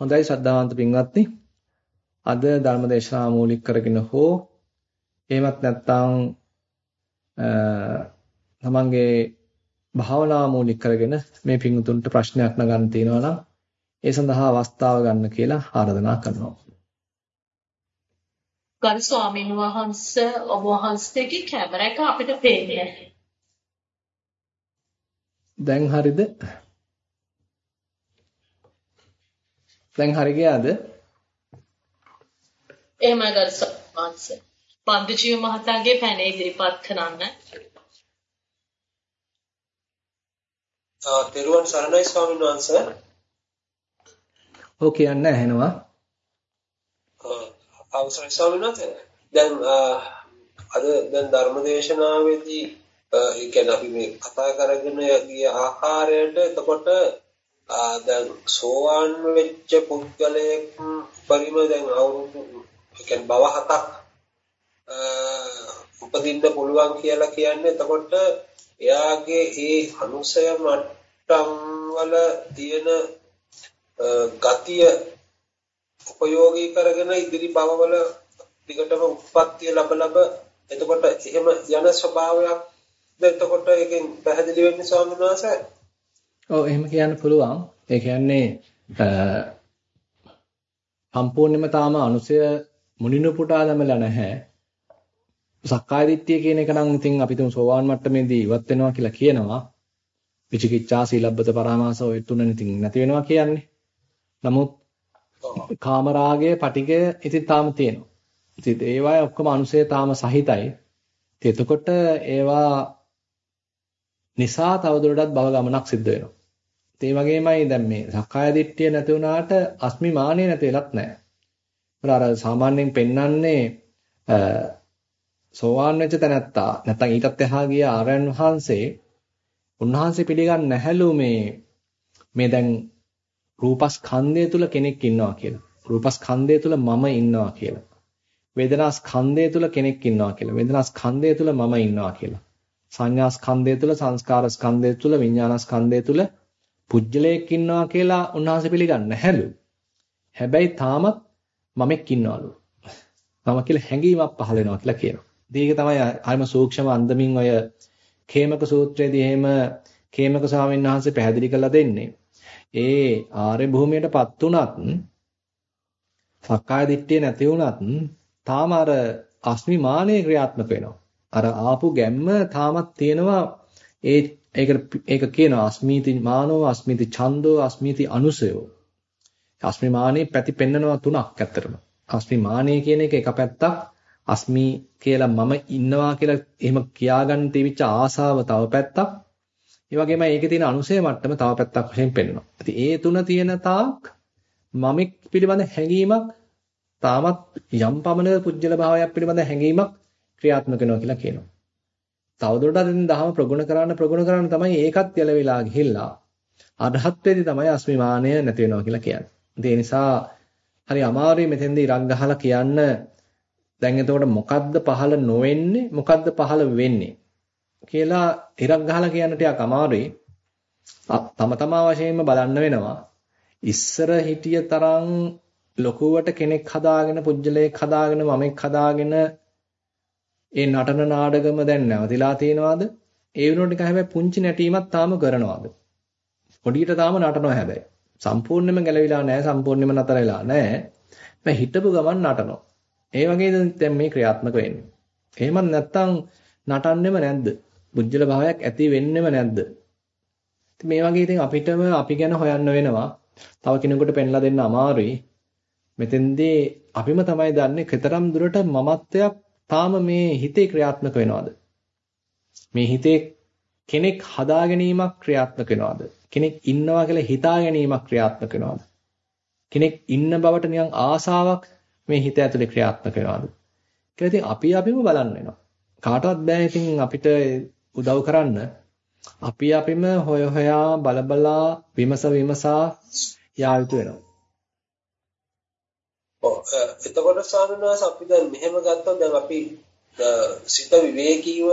හොඳයි ශ්‍රද්ධාවන්ත පින්වත්නි. අද ධර්මදේශනා මූලික කරගෙන හෝ එහෙමත් නැත්නම් තමන්ගේ භාවනා මූලික කරගෙන මේ පින්තුන්ට ප්‍රශ්නයක් නගන්න තියෙනවා නම් ඒ සඳහා අවස්ථාව ගන්න කියලා ආරාධනා කරනවා. ගරු ස්වාමීන් වහන්සේ ඔබ වහන්සේගේ කැමරා එක අපිට පේන්නේ දැන් හරිද? දැන් හරි ගියාද? එහෙමයි ගරු ස්වාමීන් පන්දුජීව මහතාගේ පැන ඉදිරිපත් කරන්න. තෙරුවන් සරණයි ස්වාමීන් වහන්සේ. ඔව් කියන්න ඇහෙනවා. අවසරයි ස්වාමීන් වහන්සේ. දැන් අද දැන් ධර්මදේශනාවේදී ඒ කියන්නේ අපි මේ කතා කරගෙන ගිය ආකාරයට එතකොට දැන් සෝවාන් වෙච්ච පුද්ගලයෙක් පරිම දැන් අවුරුදු ඒ කියන්නේ බව හතක් උපදින්න පුළුවන් කියලා කියන්නේ එතකොට එයාගේ ඒ අනුසය මට්ටම් වල තියෙන ගතිය උපයෝගී කරගෙන ඉදිරි භවවල දිගටම උත්පත්ති ලැබ ලැබ එතකොට එහෙම යන ස්වභාවයක් එතකොට ඒකෙන් පැහැදිලි වෙන්නේ ස්වාමීන් වහන්සේ? ඔව් එහෙම කියන්න පුළුවන් ඒ කියන්නේ සම්පූර්ණයෙන්ම තාම අනුසය මුනිනු පුටා දැමලා නැහැ සක්කාය දිට්ඨිය කියන එක නම් ඉතින් අපි තුමු සෝවාන් මට්ටමේදී ඉවත් වෙනවා කියලා කියනවා විචිකිච්ඡා සීලබ්බත පරාමාස ඔය තුනනේ ඉතින් නැති වෙනවා කියන්නේ නමුත් කාමරාගය, පටිගය ඉතින් තාම තියෙනවා. ඉතින් ඒවායේ ඔක්කොම අනුසය තාම සහිතයි. ඉතින් එතකොට ඒවා නිසා තවදුරටත් භව ගමනක් සිද්ධ වෙනවා. ඒ වගේමයි දැන් මේ සක්කාය දිට්ඨිය නැති වුණාට අස්මිමානිය නැති වෙලත් නැහැ. අර සාමාන්‍යයෙන් පෙන්වන්නේ සෝවාන් වෙච්ච තැනැත්තා නැත්නම් ඊටත් එහා ගිය ආරයන් වහන්සේ උන්වහන්සේ පිළිගන්නේ නැහැලු මේ මේ දැන් රූපස්කන්ධය තුල කෙනෙක් ඉන්නවා කියලා. රූපස්කන්ධය තුල මම ඉන්නවා කියලා. වේදනාස්කන්ධය තුල කෙනෙක් ඉන්නවා කියලා. වේදනාස්කන්ධය තුල මම ඉන්නවා කියලා. සංඥාස්කන්ධය තුල සංස්කාරස්කන්ධය තුල විඥානස්කන්ධය තුල පුජ්‍යලයක් ඉන්නවා කියලා උන්වහන්සේ පිළිගන්නේ නැහැලු. හැබැයි තාමත් මමෙක් ඉන්නවලු. මම කියලා හැඟීමක් පහළ වෙනවා කියලා කියනවා. ඉතින් ඒක තමයි අයිම සූක්ෂම අන්දමින් ඔය කේමක සූත්‍රයේදී එහෙම කේමක ස්වාමීන් වහන්සේ පැහැදිලි කරලා දෙන්නේ. ඒ ආර්ය භූමියටපත් උනත් සක්කාය දිට්ඨිය නැති වුණත් තාම අර අස්මිමානය ක්‍රියාත්මක වෙනවා. අර ආපු ගැම්ම තාමත් තියෙනවා ඒ ඒකට ඒක කියනවා අස්මීති මානෝ අස්මීති ඡන්தோ අස්මීති අනුසයෝ. අස්මිමානේ පැති පෙන්නනවා තුනක් ඇත්තටම. අස්මිමානේ කියන එක එක පැත්තක් අස්මි කියලා මම ඉන්නවා කියලා එහෙම කියාගන්න තිබිච්ච ආසාව තව පැත්තක් ඒ වගේම ඒකේ තියෙන අනුසය මට්ටම තව පැත්තක් වශයෙන් පෙන්වනවා. ඉතින් ඒ තුන තියෙන තාක් මමෙක් පිළිබඳ හැඟීමක් තාමත් යම් පමණ පුජ්‍යල භාවයක් පිළිබඳ හැඟීමක් ක්‍රියාත්මක වෙනවා කියලා කියනවා. තවදුරටත් ඉතින් දහම ප්‍රගුණ කරන්න ප්‍රගුණ කරන්න තමයි ඒකත් යලවිලා ගිහිල්ලා අරහත්ත්වයේදී තමයි අස්මිමානය නැති වෙනවා කියලා කියන්නේ. ඒ නිසා හරි අමාරුයි මෙතෙන්දී ඉරක් ගහලා කියන්න දැන් එතකොට මොකද්ද පහළ නොවෙන්නේ මොකද්ද පහළ වෙන්නේ කියලා ඉරක් ගහලා කියන්න ටිකක් අමාරුයි. තම තමා වශයෙන්ම බලන්න වෙනවා. ඉස්සර හිටිය තරම් ලොකුවට කෙනෙක් හදාගෙන පුජ්‍යලයක් හදාගෙන මමෙක් හදාගෙන ඒ නටන නාඩගම දැන් නැවතිලා තියෙනවද? ඒ වුණොත් නිකන් හැබැයි පුංචි නැටීමක් තාම කරනවද? පොඩියට තාම නටනවා හැබැයි. සම්පූර්ණයෙන්ම ගැලවිලා නැහැ සම්පූර්ණයෙන්ම නතර වෙලා නැහැ. මම හිටපු ගමන් නටනවා. ඒ වගේද දැන් මේ ක්‍රියාත්මක වෙන්නේ. එහෙමත් නැත්තම් නටන්නෙම නැද්ද? බුද්ධල භාවයක් ඇති වෙන්නෙම නැද්ද? මේ වගේ ඉතින් අපිටම අපි ගැන හොයන්න වෙනවා. තව කෙනෙකුට පෙන්ලා දෙන්න අමාරුයි. මෙතෙන්දී අපිම තමයි දන්නේ කතරම් දුරට මමත්වයක් තාම මේ හිතේ ක්‍රියාත්මක වෙනවද? මේ හිතේ කෙනෙක් හදා ගැනීමක් ක්‍රියාත්මක වෙනවද? කෙනෙක් ඉන්නවා කියලා හිතා ගැනීමක් ක්‍රියාත්මක වෙනවද? කෙනෙක් ඉන්න බවට නිකන් ආසාවක් මේ හිත ඇතුලේ ක්‍රියාත්මක වෙනවද? කියලා ඉතින් අපි අපිම බලන්න වෙනවා. කාටවත් බෑ ඉතින් අපිට උදව් කරන්න. අපි අපිම හොය හොයා බලබලා විමස විමසා යා යුතු වෙනවා. ඔව් එතකොට ස්වාමීන් වහන්සේ අපි දැන් මෙහෙම ගත්තොත් දැන් අපි සිත විවේකීව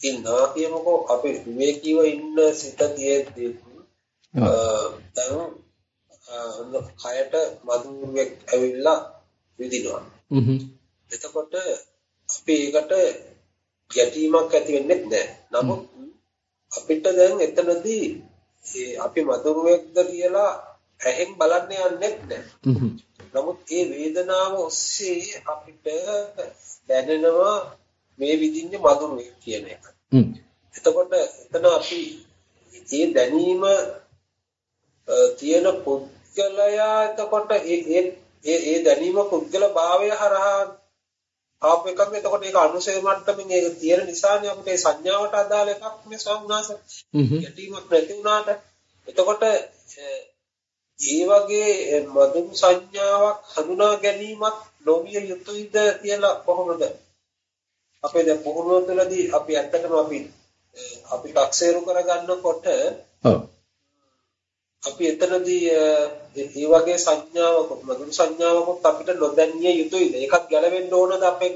ඉන්නවා කියමුකෝ අපි විවේකීව ඉන්න සිත තියෙද්දී දැන් කයට මధుරයක් ඇවිල්ලා විදිනවා. එතකොට අපි ඒකට ගැටීමක් ඇති වෙන්නේ නැහැ. නමුත් අපිට දැන් එතනදී අපි මధుරයක්ද කියලා ඇහෙන් බලන්න යන්නේ නැහැ. නමුත් මේ වේදනාව ඔස්සේ අපිට දැනෙනවා මේ විදිහේ මధుරය කියන එක. එතකොට එතන අපි මේ දැනීම තියෙන පුද්ගලයා එතකොට ඒ ඒ ඒ දැනීම පුද්ගල භාවය හරහා ආපු එකක්. එතකොට ඒක අනුසය මට්ටමින් ඒක තියෙන නිසානේ අපිට ඒ සංඥාවට අදාළ එකක් මේ ස්වාමීනාස ගැටීමක් නැති වුණාට. එතකොට ඒ වගේ මදුම් සංඥාවක් හඳුනා ගැනීමත් නොවිය යුතුයිද කියලා කොහොමද අපේ දැන් පුහුණුව තුළදී අපි ඇත්තටම අපි අපි 탁සේරු කරගන්නකොට ඔව් අපි එතනදී ඒ වගේ සංඥාවක මధుර සංඥාවකුත් අපිට නොදැනිය යුතුයිද? ඒකත් ගැලවෙන්න ඕනද අපෙන්?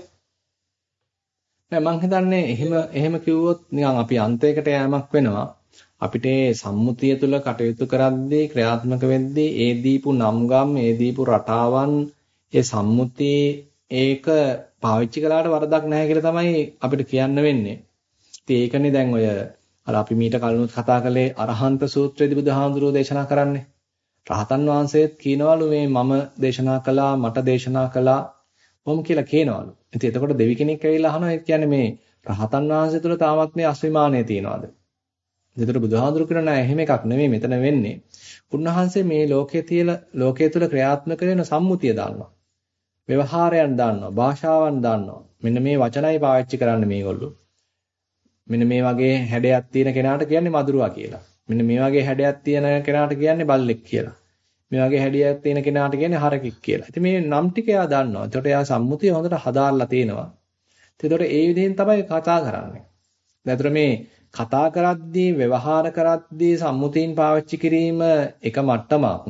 නෑ මං හිතන්නේ එහෙම එහෙම කිව්වොත් නිකන් අපි අන්තයකට යෑමක් වෙනවා. අපිට සම්මුතිය තුළ කටයුතු කරද්දී ක්‍රියාත්මක වෙද්දී ඒ දීපු නම්ගම් ඒ දීපු රටාවන් ඒ සම්මුති ඒක පාවිච්චි කළාට වරදක් නැහැ කියලා තමයි අපිට කියන්න වෙන්නේ. ඉතින් ඒකනේ දැන් ඔය අර අපි මීට කලිනුත් කතා කළේ අරහන්ත සූත්‍රයේදී බුදුහාමුදුරුවෝ දේශනා කරන්නේ. රහතන් වහන්සේත් කියනවලු මේ මම දේශනා කළා මට දේශනා කළා මොම් කියලා කියනවලු. ඉතින් එතකොට දෙවි කෙනෙක් ඇවිල්ලා අහනවා ඒ කියන්නේ මේ රහතන් වහන්සේ තුල තාමත් මේ අස්විමානය තියනවාද? එතකොට බුදුහාමුදුරුවෝ කියන නෑ එහෙම එකක් නෙමෙයි මෙතන වෙන්නේ. උන්වහන්සේ මේ ලෝකයේ තියලා ලෝකයේ තුල ක්‍රියාත්මක වෙන සම්මුතිය දාන්නවා. ව්‍යවහාරයන් දාන්නවා, භාෂාවන් දාන්නවා. මෙන්න මේ වචනයි පාවිච්චි කරන්න මේගොල්ලෝ. මෙන්න මේ වගේ හැඩයක් තියෙන කෙනාට කියන්නේ මදුරුවා කියලා. මෙන්න මේ වගේ හැඩයක් තියෙන කෙනාට කියන්නේ බල්ලෙක් කියලා. මේ වගේ හැඩයක් තියෙන කෙනාට කියන්නේ හරකෙක් කියලා. ඉතින් මේ නම් ටික එයා දන්නවා. එතකොට එයා සම්මුතිය හොඳට හදාarලා තියෙනවා. එතකොට ඒ විදිහෙන් තමයි කතා කරන්නේ. දැන් මේ කතා කරද්දී ව්‍යවහාර කරද්දී සම්මුතීන් පාවිච්චි කිරීම එක මට්ටමක්.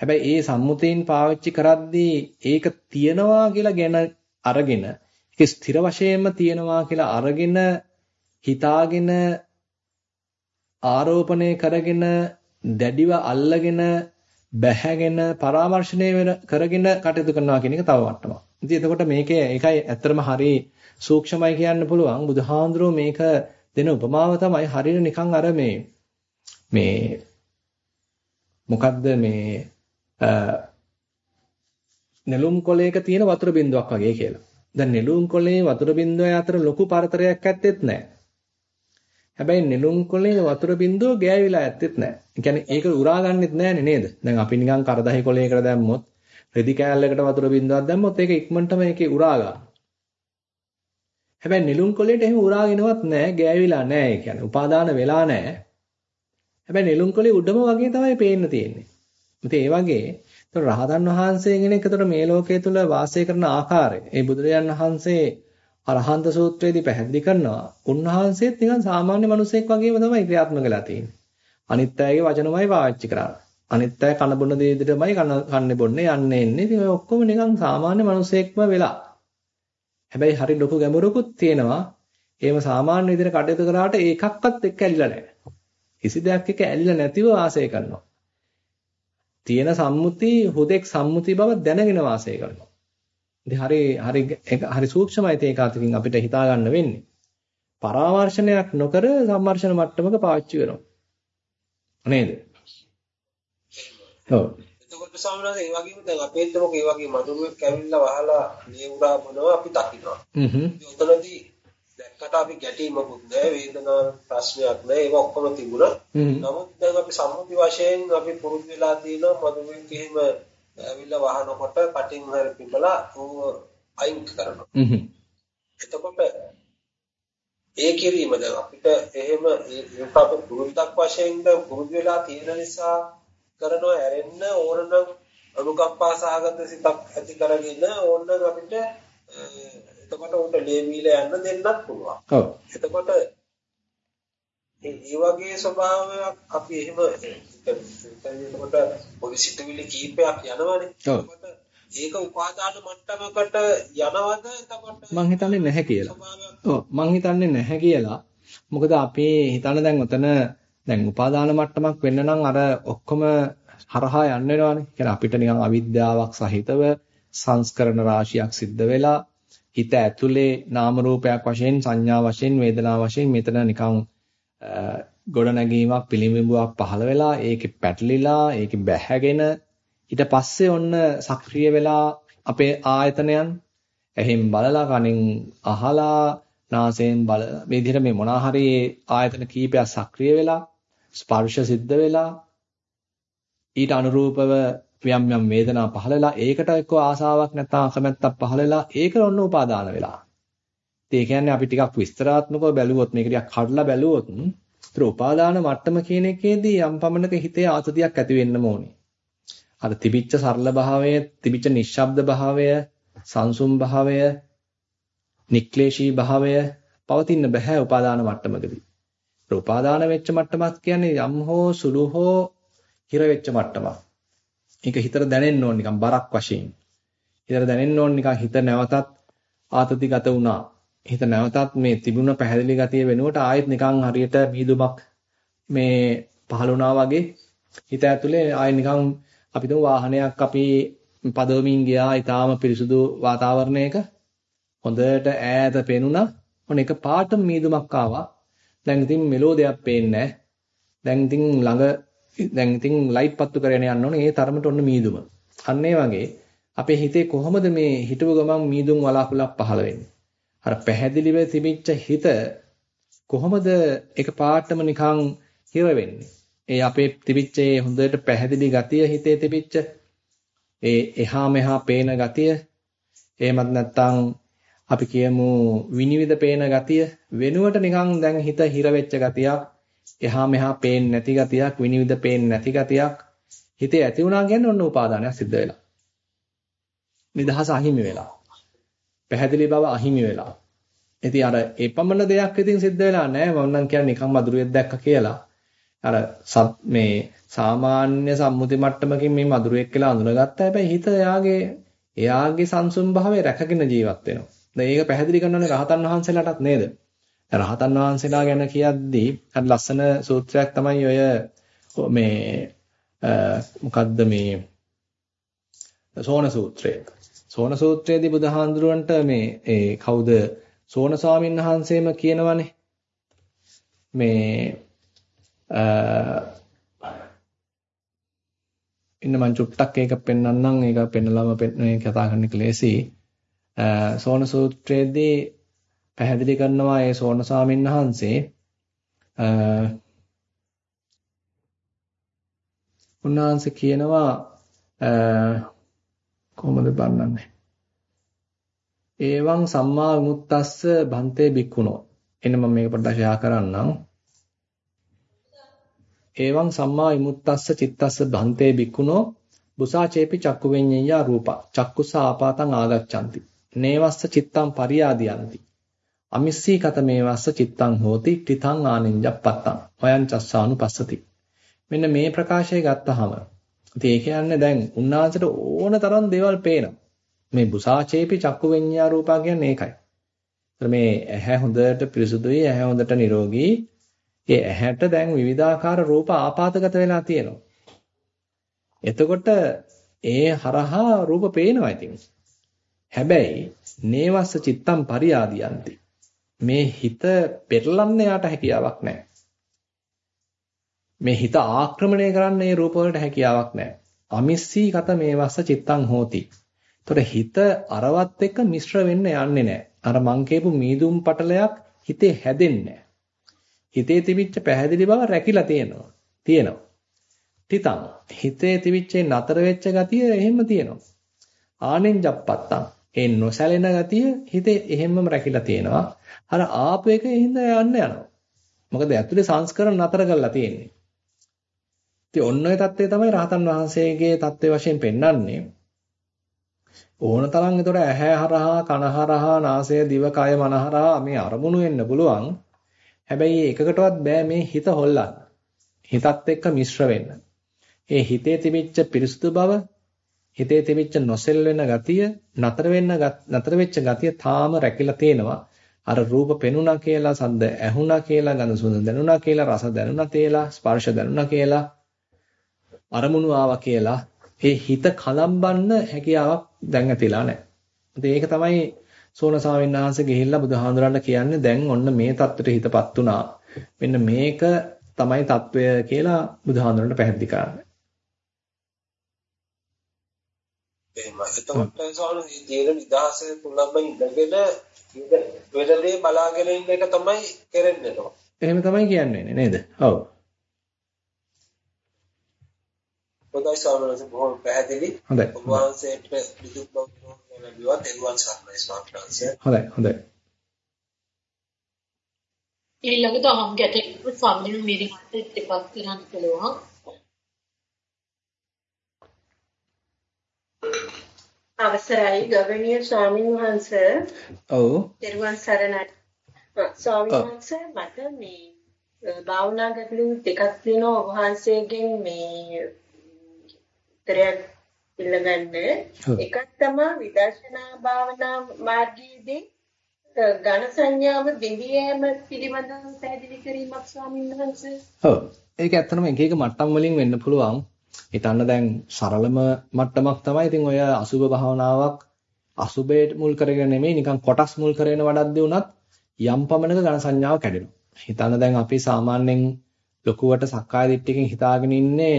හැබැයි ඒ සම්මුතීන් පාවිච්චි කරද්දී ඒක තියනවා කියලා ගැන අරගෙන ඒක ස්ථිර වශයෙන්ම තියනවා කියලා අරගෙන හිතාගෙන ආරෝපණය කරගෙන දැඩිව අල්ලගෙන බැහැගෙන පරාමර්ශණය වෙන කරගෙන කටයුතු කරනවා කියන එක තව මට්ටමක්. ඉතින් එතකොට මේකේ ඒකයි ඇත්තටම හරි සූක්ෂමයි කියන්න පුළුවන්. බුදුහාඳුරෝ මේක දෙන උපමාව තමයි හරියට නිකන් අර මේ මේ මොකද්ද මේ නෙළුම් කොළයක තියෙන වතුර බින්දුවක් වගේ කියලා. දැන් නෙළුම් කොළේ වතුර බින්දුව අතර ලොකු පරතරයක් ඇත්තෙත් නැහැ. හැබැයි නෙළුම් කොළේ වතුර බින්දුව ගෑවිලා ඇත්තෙත් නැහැ. ඒ කියන්නේ ඒක උරා ගන්නෙත් නැහනේ නේද? දැන් අපි නිකන් කරදහි කොළයකට දැම්මොත් රෙදි කෑල්ලකට වතුර බින්දුවක් දැම්මොත් ඒක ඉක්මනටම ඒකේ උරා ගන්නවා. හැබැයි නෙළුම් කොළේට එහෙම උරාගෙනවත් නැහැ, ගෑවිලා නැහැ. ඒ කියන්නේ උපාදාන වෙලා නැහැ. හැබැයි නෙළුම් කොළේ උඩම වගේ තමයි පේන්න තියෙන්නේ. ඉතින් ඒ වගේ ඒතර රහතන් වහන්සේ කෙනෙක් ඒතර මේ ලෝකයේ තුල වාසය කරන ආකාරය, ඒ බුදුරජාන් වහන්සේ අරහන්ත සූත්‍රයේදී පැහැදිලි කරනවා. උන්වහන්සේත් නිකන් සාමාන්‍ය මිනිසෙක් වගේම තමයි ක්‍රියාත්මක වෙලා තියෙන්නේ. අනිත් අයගේ වචනමයි පාවිච්චි කරන්නේ. අනිත් අය කන බොන දේ විදිහටමයි කන්නේ බොන්නේ යන්නේ එන්නේ. ඉතින් ඔය ඔක්කොම නිකන් සාමාන්‍ය මිනිසෙක්ම වෙලා. හැබැයි හරි ලොකු ගැඹුරකුත් තියෙනවා. ඒව සාමාන්‍ය විදිහට කටයුතු කරාට ඒකක්වත් එක්ක ඇලිලා නැහැ. කිසි දෙයක් එක්ක ඇලිලා නැතිව වාසය කරනවා. තියෙන සම්මුති හුදෙක් සම්මුති බව දැනගෙන වාසය කරනවා. ඉතින් හරි හරි හරි සූක්ෂමයි ඒක අතකින් අපිට හිතා ගන්න වෙන්නේ. පරාමර්ශනයක් නොකර සම්මර්ෂණ මට්ටමක පාවිච්චි කරනවා. නේද? ඔව්. එතකොට සාමාන්‍යයෙන් ඒ වගේම දැන් අපේ හිතමුකෝ ඒ වගේ මදුරුවෙක් ඇවිල්ලා වහලා මේ උරා මොනවා අපි දකිනවා. හ්ම් හ්ම්. උතනදී දැක්කට අපි ගැටීමකුත් නැහැ වේදනාවක් ප්‍රශ්නයක් නැහැ ඒක ඔක්කොම තිබුණා. නමුත් දැන් අපි සම්මුති වශයෙන් අපි පුරුදු වෙලා තියෙනවා මදුරුවෙක් එහෙම ඇවිල්ලා වහනකොට කටින් හරි පිපලා ඌ අයින් කරනවා. හ්ම්. එතකොට ඒ කිරීම දැන් අපිට එහෙම ඒක අපේ පුරුද්දක් වශයෙන් දැන් පුරුදු වෙලා තියෙන නිසා කරනවා ඇරෙන්න ඕනනම් අනුකම්පා සහගත සිතක් ඇති කරගෙන ඕනනම් අපිට එතකොට උන්ට ලේවිල යන්න දෙන්නත් පුළුවන්. ඔව්. එතකොට ඒ වගේ ස්වභාවයක් අපි එහෙම එතකොට පොඩි සිතුවිලි කීපයක් යනවනේ. එතකොට ඒක උපාදාන මට්ටමකට යනවද එතකොට මං හිතන්නේ නැහැ කියලා. ඔව් මං හිතන්නේ නැහැ කියලා. මොකද අපි හිතන දැන් උතන දැන් උපාදාන මට්ටමක් වෙන්න නම් අර ඔක්කොම හරහා යන්න වෙනවානේ. කියන්නේ අපිට නිකන් අවිද්‍යාවක් සහිතව සංස්කරණ රාශියක් සිද්ධ වෙලා හිත ඇතුලේ නාම රූපයක් වශයෙන් සංඥා වශයෙන් වේදනා වශයෙන් මෙතන නිකන් ගොඩනැගීමක් පිළිඹුවක් පහළ වෙලා ඒකේ පැටලිලා ඒකේ බැහැගෙන ඊට පස්සේ ඔන්න සක්‍රිය වෙලා අපේ ආයතනයන් එහෙන් බලලා කනෙන් අහලා නාසයෙන් බල මේ විදිහට මේ මොනවා හරි ආයතන කීපයක් සක්‍රිය වෙලා ස්පර්ශ සිද්ධ වෙලා ඊට අනුරූපව යම් යම් වේදනා පහළ වෙලා ඒකට එක්ක ආසාවක් නැත්නම් අකමැත්තක් පහළ වෙලා ඒක ඔන්න උපාදාන වෙලා. ඉතින් ඒ කියන්නේ අපි ටිකක් විස්තරාත්මකව බැලුවොත් මේක ටිකක් කඩලා බැලුවොත් ඒතර උපාදාන මට්ටම කියන එකේදී යම් පමණක හිතේ ආතතියක් ඇති වෙන්නම ඕනේ. අර තිබිච්ච සරල භාවය, තිබිච්ච නිශ්ශබ්ද භාවය, සංසුම් භාවය, නික්ලේශී භාවය පවතින්න බෑ උපාදාන මට්ටමකදී. උපාදාන වෙච්ච මට්ටමක් කියන්නේ යම් හෝ සුළු හෝ හිර වෙච්ච මට්ටමක්. ඒක හිතට දැනෙන්න ඕන නිකන් බරක් වශයෙන්. හිතට දැනෙන්න ඕන නිකන් හිත නැවතත් ආතතිගත වුණා. හිත නැවතත් මේ තිබුණ පැහැදිලි ගතිය වෙනුවට ආයෙත් නිකන් හරියට මීදුමක් මේ පහළ වුණා වගේ හිත ඇතුලේ ආයෙ නිකන් අපි තුමු වාහනයක් අපි පදවමින් ගියා ඊටාම පිරිසුදු වාතාවරණයක හොඳට ඈත පෙනුණා. ඔන්න එක පාටම මීදුමක් ආවා. දැන් ඉතින් මෙලෝඩයක් පේන්නේ දැන් ඉතින් ළඟ දැන් ඉතින් ලයිට් පත්තු කරගෙන යන්න ඕනේ. ඒ තරමට ඔන්න මීදුම. අන්න වගේ අපේ හිතේ කොහොමද මේ හිටව ගමන් මීදුම් වලාකුළක් පහළ වෙන්නේ? අර පැහැදිලිව තිබිච්ච හිත කොහොමද එක පාටම නිකන් හිර වෙන්නේ? ඒ අපේ තිබිච්ච ඒ හොඳට පැහැදිලි ගතිය හිතේ තිබිච්ච ඒ එහා මෙහා පේන ගතිය එහෙමත් නැත්නම් අපි කියමු විනිවිද පේන ගතිය. වෙනුවට නිකන් දැන් හිත හිර වෙච්ච ගතියක්. එහා මෙහා පේන්නේ නැති ගතියක් විනිවිද පේන්නේ නැති ගතියක්. හිතේ ඇති වුණා කියන්නේ ඔන්න උපාදානයක් සිද්ධ වෙලා. නිදහස අහිමි වෙලා. පැහැදිලි බව අහිමි වෙලා. ඉතින් අර එපමණ දෙයක් ඉතින් සිද්ධ වෙලා නැහැ මම නම් කියන්නේ නිකන් මధుරයක් දැක්ක කියලා. අර සත් මේ සාමාන්‍ය සම්මුති මට්ටමකින් මේ මధుරයක් කියලා අඳුනගත්තා. හැබැයි හිත එයාගේ එයාගේ සංසුම් භාවය රැකගෙන ජීවත් වෙනවා. දැන් ඒක පැහැදිලි කරනවානේ රහතන් වහන්සේලාටත් නේද? රහතන් වහන්සේලා ගැන කියද්දී හරි ලස්සන සූත්‍රයක් තමයි ඔය මේ මොකද්ද මේ සෝන සූත්‍රය. සෝන සූත්‍රයේදී බුදුහාඳුරන්ට මේ ඒ කවුද සෝන ස්වාමීන් වහන්සේම කියනවනේ මේ ඉන්න මං චුට්ටක් ඒක පෙන්වන්නම් ඒක පෙන්නලාම මේ කතා කරන්න ක්ලේසි සෝන සූත්‍රයේදී පැහැදිලි කරනවා ඒ සෝන ස්වාමීන් වහන්සේ උන්වහන්සේ කියනවා කොහොමද බන්නන්නේ ඒවං සම්මා විමුක්තස්ස බන්තේ බික්කුණෝ එන්න මම මේක පොඩ්ඩක් ෂෙයා කරන්නම්. ඒවං සම්මා විමුක්තස්ස චිත්තස්ස බන්තේ බික්කුණෝ බුසාචේපි චක්කු වෙඤ්ඤය රූපා. චක්කුසා ආපාතං ආගච්ඡanti. නේවස්ස චිත්තං පරියාදියන්ති. අමිස්සී කත මේවස්ස චිත්තං හෝති ඨිතං ආනින්ජප්පත්තං. වයං චස්සානුපස්සති. මෙන්න මේ ප්‍රකාශය ගත්තහම ඉතින් ඒ කියන්නේ දැන් උන්වහන්සේට ඕන තරම් දේවල් පේනවා. මේ බුසාචේපි චක්කු විඤ්ඤා රූපා කියන්නේ ඒකයි. මේ ඇහැ හොඳට පිරිසුදුයි, ඇහැ හොඳට නිරෝගී. ඒ ඇහැට දැන් විවිධාකාර රූප ආපాతගත වෙලා තියෙනවා. එතකොට ඒ හරහා රූප පේනවා ඉතින්. හැබැයි නේවස්ස චිත්තම් පරියාදියන්ති. මේ හිත පෙරලන්න යාට හැකියාවක් නැහැ. මේ හිත ආක්‍රමණය කරන්න මේ රූප වලට හැකියාවක් නැහැ. අමිස්සී කත මේවස්ස චිත්තං හෝති. ඒතොර හිත අරවත් එක්ක මිශ්‍ර වෙන්න යන්නේ නැහැ. අර මං කියපු මීදුම් පටලයක් හිතේ හැදෙන්නේ හිතේ තිබිච්ච පැහැදිලි බව රැකිලා තියෙනවා. තියෙනවා. තිතං හිතේ තිබිච්ච නතර වෙච්ච ගතිය එහෙම තියෙනවා. ආනෙන් ජප්පත්තං ඒ නොසැලෙන ගතිය හිතේ එහෙම්මම රැකිලා තියෙනවා. අර ආපු එක හින්ද යන්න යනවා. මොකද ඇතුලේ සංස්කරණ නතර කරලා තියෙන්නේ. ඉතින් ඔන්න ඔය தත්ත්වය තමයි රහතන් වහන්සේගේ தත්ත්වය වශයෙන් පෙන්වන්නේ. ඕන තරම් ඒතොර ඇහැ හරහා කන හරහා නාසය දිව කය මන හරහා මේ අරමුණු වෙන්න පුළුවන්. හැබැයි එකකටවත් බෑ මේ හිත හොල්ලන්න. හිතත් එක්ක මිශ්‍ර වෙන්න. ඒ හිතේ තිබිච්ච පිරිසුදු බව හිතේ තිබිච්ච නොසෙල් වෙන ගතිය නතර වෙන්න නතර වෙච්ච ගතිය තාම රැකිලා තේනවා අර රූප පෙනුණා කියලා සද්ද ඇහුණා කියලා ගඳ සුවඳ දැනුණා කියලා රස දැනුණා තේලා ස්පර්ශ දැනුණා කියලා අරමුණු ආවා කියලා ඒ හිත කලම්බන්න හැකියාවක් දැන් ඇතිලා නැහැ. ඒක තමයි සෝන ස්වාමීන් වහන්සේ ගිහිල්ලා බුදුහාඳුරන්න කියන්නේ දැන් ඔන්න මේ தත්ත්වයට හිතපත් වුණා. මෙන්න මේක තමයි తත්වය කියලා බුදුහාඳුරන්න පැහැදිලි කරන්නේ. එහෙම. එතකොට සෝන තියෙන නිදහසේ තුලම ඉඳගෙන වෙනදේ බලාගෙන ඉන්න එක තමයි කරන්නේ. එහෙම තමයි කියන්නේ නේද? ඔව්. හොඳයි ස්වාමීන් බොහොම පැහැදිලි. හොඳයි. ඔබ වහන්සේට විදුත් බව ලැබුවත් එරුවන් සරණයි ස්වාමීන් වහන්සේ. හොඳයි හොඳයි. ඊළඟට අහම් ගැටේ ස්වාමීන් වහන්සේ ඉතිපත් කරන්න පුළුවන්. අවසරයි ගෞරවනීය ස්වාමින් වහන්සේ. ඔව්. එරුවන් සරණයි. ස්වාමීන් වහන්සේ මට මේ භාවනා ගැටලු දෙකක් තියෙනවා ඔබ වහන්සේගෙන් මේ උත්තරයක් ඉල්ලගන්න. එකක් තමයි විදර්ශනා භාවනා මාර්ගයේදී ඝන සංඥාව බිඳියෑම පිළිබඳව පැහැදිලි කිරීමක් ස්වාමීන් වහන්සේ. ඔව්. ඒක ඇත්තටම එක එක මට්ටම් වලින් වෙන්න පුළුවන්. හිතන්න දැන් සරලම මට්ටමක් තමයි ඉතින් ඔය අසුබ භාවනාවක් අසුබේ මුල් කරගෙන නෙමෙයි නිකන් කොටස් මුල් කරගෙන වඩද්දී උනත් යම් පමණක ඝන සංඥාව කැඩෙනවා. හිතන්න දැන් අපි සාමාන්‍යයෙන් ලොකුවට සක්කාය දිට්ඨියකින් හිතාගෙන ඉන්නේ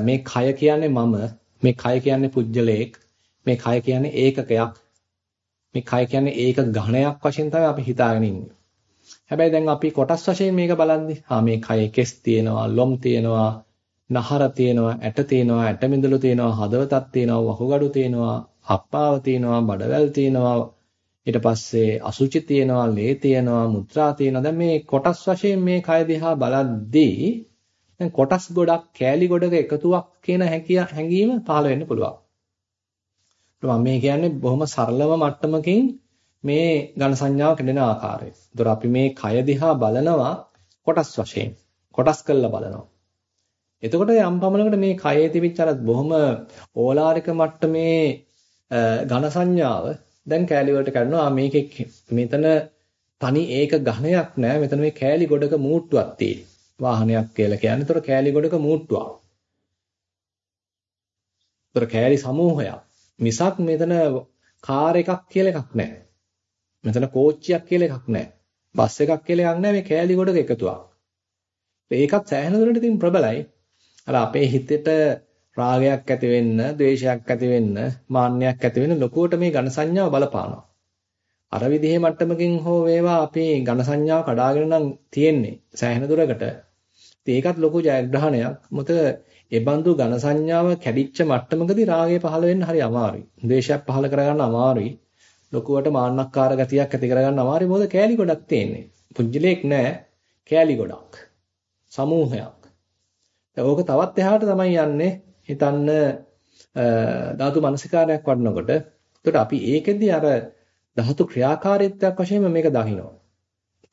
මේ කය කියන්නේ මම, මේ කය කියන්නේ පුජ්‍යලයක්, මේ කය කියන්නේ ඒකකයක්, මේ කය කියන්නේ ඒක ඝණයක් වශයෙන් තමයි අපි හිතාගෙන ඉන්නේ. හැබැයි දැන් අපි කොටස් වශයෙන් මේක බලන්නේ. ආ මේ කයේ කෙස් තියෙනවා, ලොම් තියෙනවා, නහර තියෙනවා, ඇට තියෙනවා, ඇට මිදුළු තියෙනවා, හදවතක් තියෙනවා, වකුගඩු තියෙනවා, අප්පාව තියෙනවා, බඩවැල් තියෙනවා, ඊට පස්සේ අසුචි තියෙනවා, ලේ තියෙනවා, මුත්‍රා තියෙනවා. දැන් මේ කොටස් වශයෙන් මේ කය දිහා බලද්දී දැන් කොටස් ගොඩක් කෑලි ගොඩක එකතුවක් කියන හැඟීම පහළ වෙන්න පුළුවන්. මම මේ කියන්නේ බොහොම සරලම මට්ටමකින් මේ ඝන සංඥාව කැඩෙන ආකාරය. ඒතර අපි මේ කය දිහා බලනවා කොටස් වශයෙන්. කොටස් කරලා බලනවා. එතකොට යම් පමණකට මේ කයේ තිබිච්ච අර බොහොම ඕලාරික මට්ටමේ ඝන සංඥාව දැන් කෑලි වලට කරනවා මේකේ මෙතන තනි ඒක ඝනයක් නෑ මෙතන මේ කෑලි ගොඩක මූට්ටුවක් තියෙයි වාහනයක් කියලා කියන්නේ. ඒතර කෑලි ගොඩක මූට්ටුවක්. ඒතර කෑලි සමූහයක්. මිසක් මෙතන කාර් එකක් කියලා එකක් නෑ. මෙතන කෝච්චියක් කියලා එකක් නෑ. බස් එකක් කියලා එකක් නෑ මේ කෑලි ගොඩක එකතුවක්. ඒකත් සෑහෙන දුරට ඉතින් ප්‍රබලයි. අර අපේ හිතේට රාගයක් ඇති වෙන්න, ද්වේෂයක් ඇති වෙන්න, මාන්නයක් ඇති වෙන්න ලොකුවට මේ ඝන සංඥාව බලපානවා. අර විදිහේ මට්ටමකින් හෝ වේවා අපේ ඝන සංඥාව කඩාගෙන නම් තියෙන්නේ සෑහෙන දුරකට. ඒකත් ලොකු ජයග්‍රහණයක්. මොකද ඒ බඳු ඝන සංඥාව කැඩිච්ච මට්ටමකදී රාගය පහළ වෙන්න හරි අමාරුයි. ද්වේෂයක් පහළ කරගන්න අමාරුයි. ලොකුවට මාන්නක්කාර ගතියක් ඇති කරගන්න අමාරුයි. මොකද කෑලි ගොඩක් තියෙන්නේ. පුජ්‍යලයක් නෑ. කෑලි ගොඩක්. සමූහයක්. ඕක තවත් එහාට තමයි යන්නේ හිතන්න ධාතු මනසිකාරයක් වඩනකොට. එතකොට අපි ඒකෙදී අර ධාතු ක්‍රියාකාරීත්වයක් වශයෙන් මේක දකිනවා.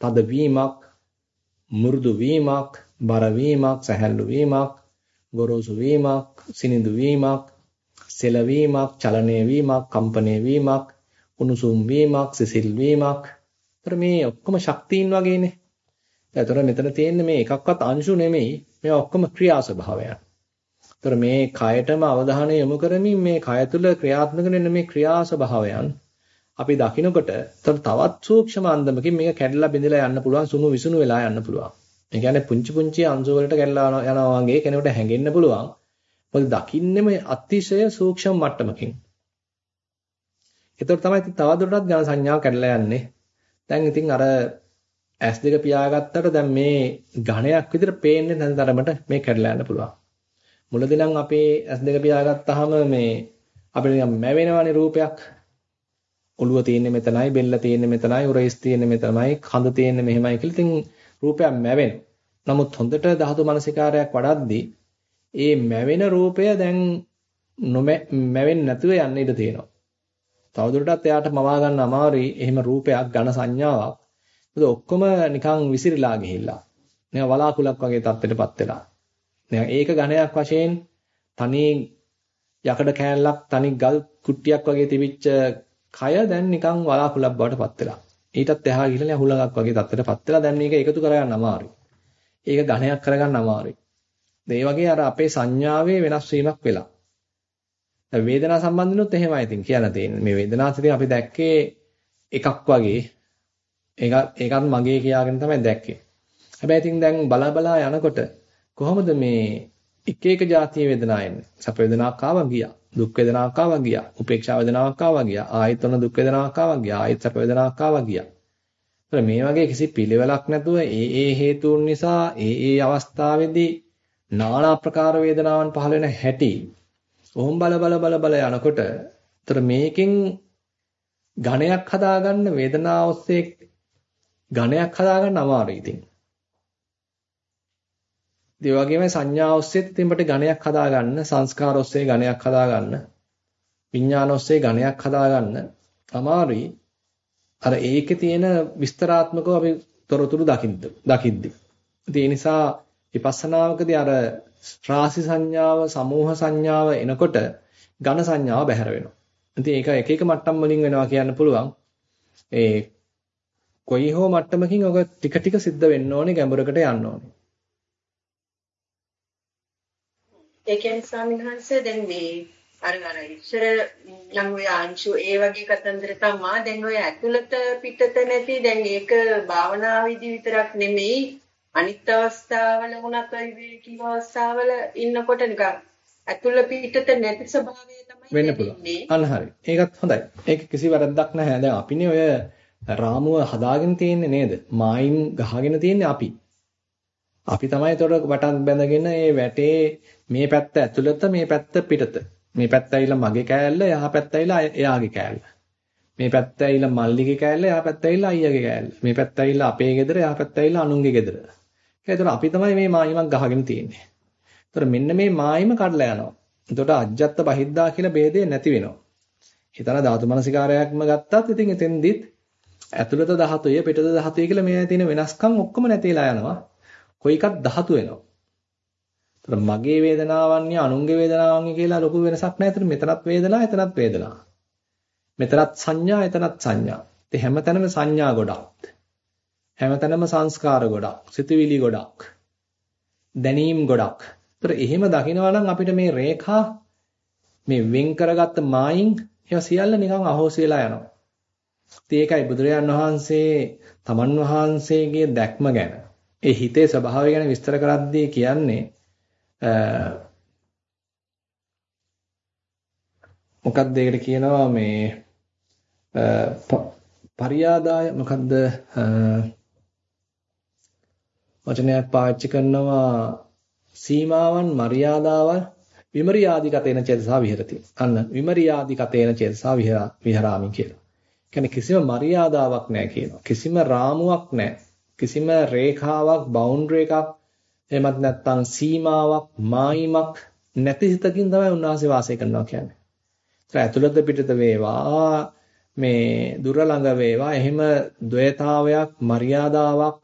තද වීමක්, මෘදු වීමක්, බර වීමක්, සැහැල්ලු වීමක්, ගොරෝසු වීමක්, සිනිඳු වීමක්, සෙලවීමක්, චලනය වීමක්, කම්පනය වීමක්, උණුසුම් වීමක්, සිසිල් වීමක්. ඒතර මේ ඔක්කොම ශක්තියින් වගේනේ. එතකොට මෙතන තියෙන්නේ මේ එකක්වත් අංශු නෙමෙයි මේ ඔක්කොම ක්‍රියා ස්වභාවයන්. එතකොට මේ කයටම අවධානය යොමු කරමින් මේ කය තුළ ක්‍රියාත්මක වෙන මේ ක්‍රියා ස්වභාවයන් අපි දකිනකොට තවත් සූක්ෂම අන්දමකින් මේක කැඩලා බිඳලා යන්න පුළුවන් සුණු විසුණු වෙලා යන්න පුළුවන්. ඒ කියන්නේ පුංචි පුංචි අංශු වලට කැඩලා යනවා වගේ කෙනෙකුට හැඟෙන්න පුළුවන්. මොකද දකින්නෙම අතිශය සූක්ෂම මට්ටමකින්. ඒතර තමයි තවදුරටත් ඝන සංඥාව කැඩලා යන්නේ. දැන් ඉතින් අර S2 පියාගත්තට දැන් මේ ඝණයක් විදිහට පේන්නේ නැති තරමට මේ කැඩලා යන්න පුළුවන්. මුලදී නම් අපේ S2 පියාගත්තාම මේ අපිට නිකන් මැවෙනවනේ රූපයක්. ඔළුව තියෙන්නේ මෙතනයි, බෙල්ල තියෙන්නේ මෙතනයි, උරහිස් තියෙන්නේ මෙතනයි, කඳ තියෙන්නේ මෙහෙමයි කියලා. ඉතින් රූපයක් මැවෙනවා. නමුත් හොඳට ධාතු මනසිකාරයක් වඩද්දී ඒ මැවෙන රූපය දැන් මැවෙන්නේ නැතුව යන්න ඉඩ තියෙනවා. තවදුරටත් එයාට මවා ගන්න අමාරුයි එහෙම රූපයක් ඝන සංඥාවක් මොකද ඔක්කොම නිකන් විසිරීලා ගිහිල්ලා. නිකන් වලාකුලක් වගේ තත්ත්වයටපත් වෙලා. නිකන් ඒක ඝණයක් වශයෙන් තනි යකඩ කෑල්ලක් තනි ගල් කුට්ටියක් වගේ තිබිච්ච කය දැන් නිකන් වලාකුලක් බවට පත් වෙලා. ඊටත් එහා ගිහිල්ලා හුලඟක් වගේ තත්ත්වයටපත් වෙලා දැන් මේක එකතු කරගන්න අමාරුයි. ඒක ඝණයක් කරගන්න අමාරුයි. ඒ වගේ අර අපේ සංඥාවේ වෙනස් වීමක් වෙලා. දැන් වේදනාව සම්බන්ධනොත් එහෙමයි ඉතින් කියන්න තියෙන්නේ. මේ වේදනාවත් ඉතින් අපි දැක්කේ එකක් වගේ. ඒකත් ඒකත් මගේ කියාගෙන තමයි දැක්කේ. හැබැයි ඉතින් දැන් බලා බලා යනකොට කොහොමද මේ එක එක જાතිය වේදනා එන්නේ? සැප වේදනාවක් ආවා ගියා. දුක් වේදනාවක් ආවා ගියා. උපේක්ෂා වේදනාවක් ආවා ගියා. ආයෙත් ඔන්න දුක් වේදනාවක් ආවා ගියා. ආයෙත් සැප වේදනාවක් ආවා ගියා. ඒතර මේ වගේ කිසි පිළිවෙලක් නැතුව ඒ ඒ හේතුන් නිසා ඒ ඒ අවස්ථාවේදී নানা ප්‍රකාර වේදනාවන් පහළ වෙන හැටි. ඔහොම බල බල බල බල යනකොට ඒතර මේකෙන් ඝණයක් හදාගන්න වේදනාව ඔස්සේ ඝණයක් හදාගන්න අමාරුයි ඉතින්. ඒ වගේම සංඥා ඔස්සේ තිඹට ඝණයක් හදාගන්න සංස්කාර ඔස්සේ ඝණයක් හදාගන්න විඥාන ඔස්සේ ඝණයක් හදාගන්න අමාරුයි. අර ඒකේ තියෙන විස්තරාත්මකව අපි තොරතුරු දකින්න දකිද්දි. ඒ නිසා විපස්සනාවකදී අර රාශි සංඥාව, සමූහ සංඥාව එනකොට ඝන සංඥාව බැහැර වෙනවා. ඉතින් ඒක එක එක මට්ටම් වලින් වෙනවා කියන්න පුළුවන්. ඒ කොයි හෝ මට්ටමකින් ඔක ටික ටික සිද්ධ වෙන්න ඕනේ ගැඹුරකට යන්න ඕනේ. ඒ කියන්නේ ස්වාමීන් වහන්සේ දැන් මේ අර අර ඉස්සර නම් ඔය අංශු ඒ වගේ කතන්දර තමයි දැන් ඔය ඇතුළත පිටත නැති දැන් ඒක භාවනාවේදී විතරක් නෙමෙයි අනිත් අවස්ථාවල වුණත් ඔය විවේකීව අවස්ථාවල ඉන්නකොට නිකන් ඇතුළ පිටත නැති ස්වභාවය තමයි වෙන්න පුළුවන්. අන්න හරි. ඒකත් හොඳයි. ඒක කිසි වැරද්දක් නැහැ. දැන් අපිනේ ඔය රාමුව හදාගෙන තියෙන්නේ නේද? මායින් ගහගෙන තියෙන්නේ අපි. අපි තමයි ඒතකොට වටක් බැඳගෙන මේ වැටේ මේ පැත්ත ඇතුළත මේ පැත්ත පිටත. මේ පැත්ත ඇවිල්ලා මගේ කෑල්ල, එහා පැත්ත ඇවිල්ලා එයාගේ කෑල්ල. මේ පැත්ත ඇවිල්ලා මල්ලිගේ කෑල්ල, එහා පැත්ත ඇවිල්ලා අයියාගේ කෑල්ල. මේ පැත්ත ඇවිල්ලා අපේ ගෙදර, එහා පැත්ත ඇවිල්ලා අනුන්ගේ ගෙදර. ඒතර අපි තමයි මේ මායිමක් ගහගෙන තියෙන්නේ. ඒතර මෙන්න මේ මායිම කඩලා යනවා. එතකොට අජ්ජත් බහිද්දා කියලා ભેදේ නැති වෙනවා. හිතන ධාතු මනසිකාරයක්ම ගත්තත් ඉතින් එතෙන්දිත් ඇතුළත ධාතුය පිටත ධාතුය කියලා මේ තියෙන වෙනස්කම් ඔක්කොම නැතිලා යනවා. කොයි එකක් ධාතු වෙනවා. ඒතර මගේ වේදනාවන්ය අනුන්ගේ වේදනාවන්ය කියලා ලොකු වෙනසක් නැහැ. ඒතර මෙතනත් වේදනාව එතනත් වේදනාව. මෙතනත් සංඥා එතනත් සංඥා. ඒ හැමතැනම සංඥා ගොඩක්. හැමතැනම සංස්කාර ගොඩක්, සිතුවිලි ගොඩක්, දැනීම් ගොඩක්. ඒතර එහෙම දකිනවා නම් අපිට මේ රේඛා මේ වෙන් කරගත්ත මායින් ඒවා සියල්ල නිකන් අහෝසි වෙලා යනවා. ඒකයි බුදුරජාන් වහන්සේ තමන් වහන්සේගේ දැක්ම ගැන ඒ හිතේ ස්වභාවය ගැන විස්තර කරද්දී කියන්නේ මොකක්ද ඒකට කියනවා මේ පරියාදාය මොකද්ද වචනයක් පාවිච්චි කරනවා සීමාවන් මරියාදාවල් විමරියාදිකතේන චේතසා විහෙරති. අන්න විමරියාදිකතේන චේතසා විහරාමි කියලා. කියන්නේ කිසිම මරියාදාවක් නැහැ කියනවා. කිසිම රාමුවක් නැහැ. කිසිම රේඛාවක් බවුන්ඩරි එකක් එහෙමත් නැත්නම් සීමාවක් මායිමක් නැති හිතකින් තමයි උන්වහන්සේ වාසය කරනවා කියන්නේ. ඒක ඇතුළත පිටත වේවා මේ දුර ළඟ වේවා එහෙම ද්වේතාවයක් මරියාදාවක්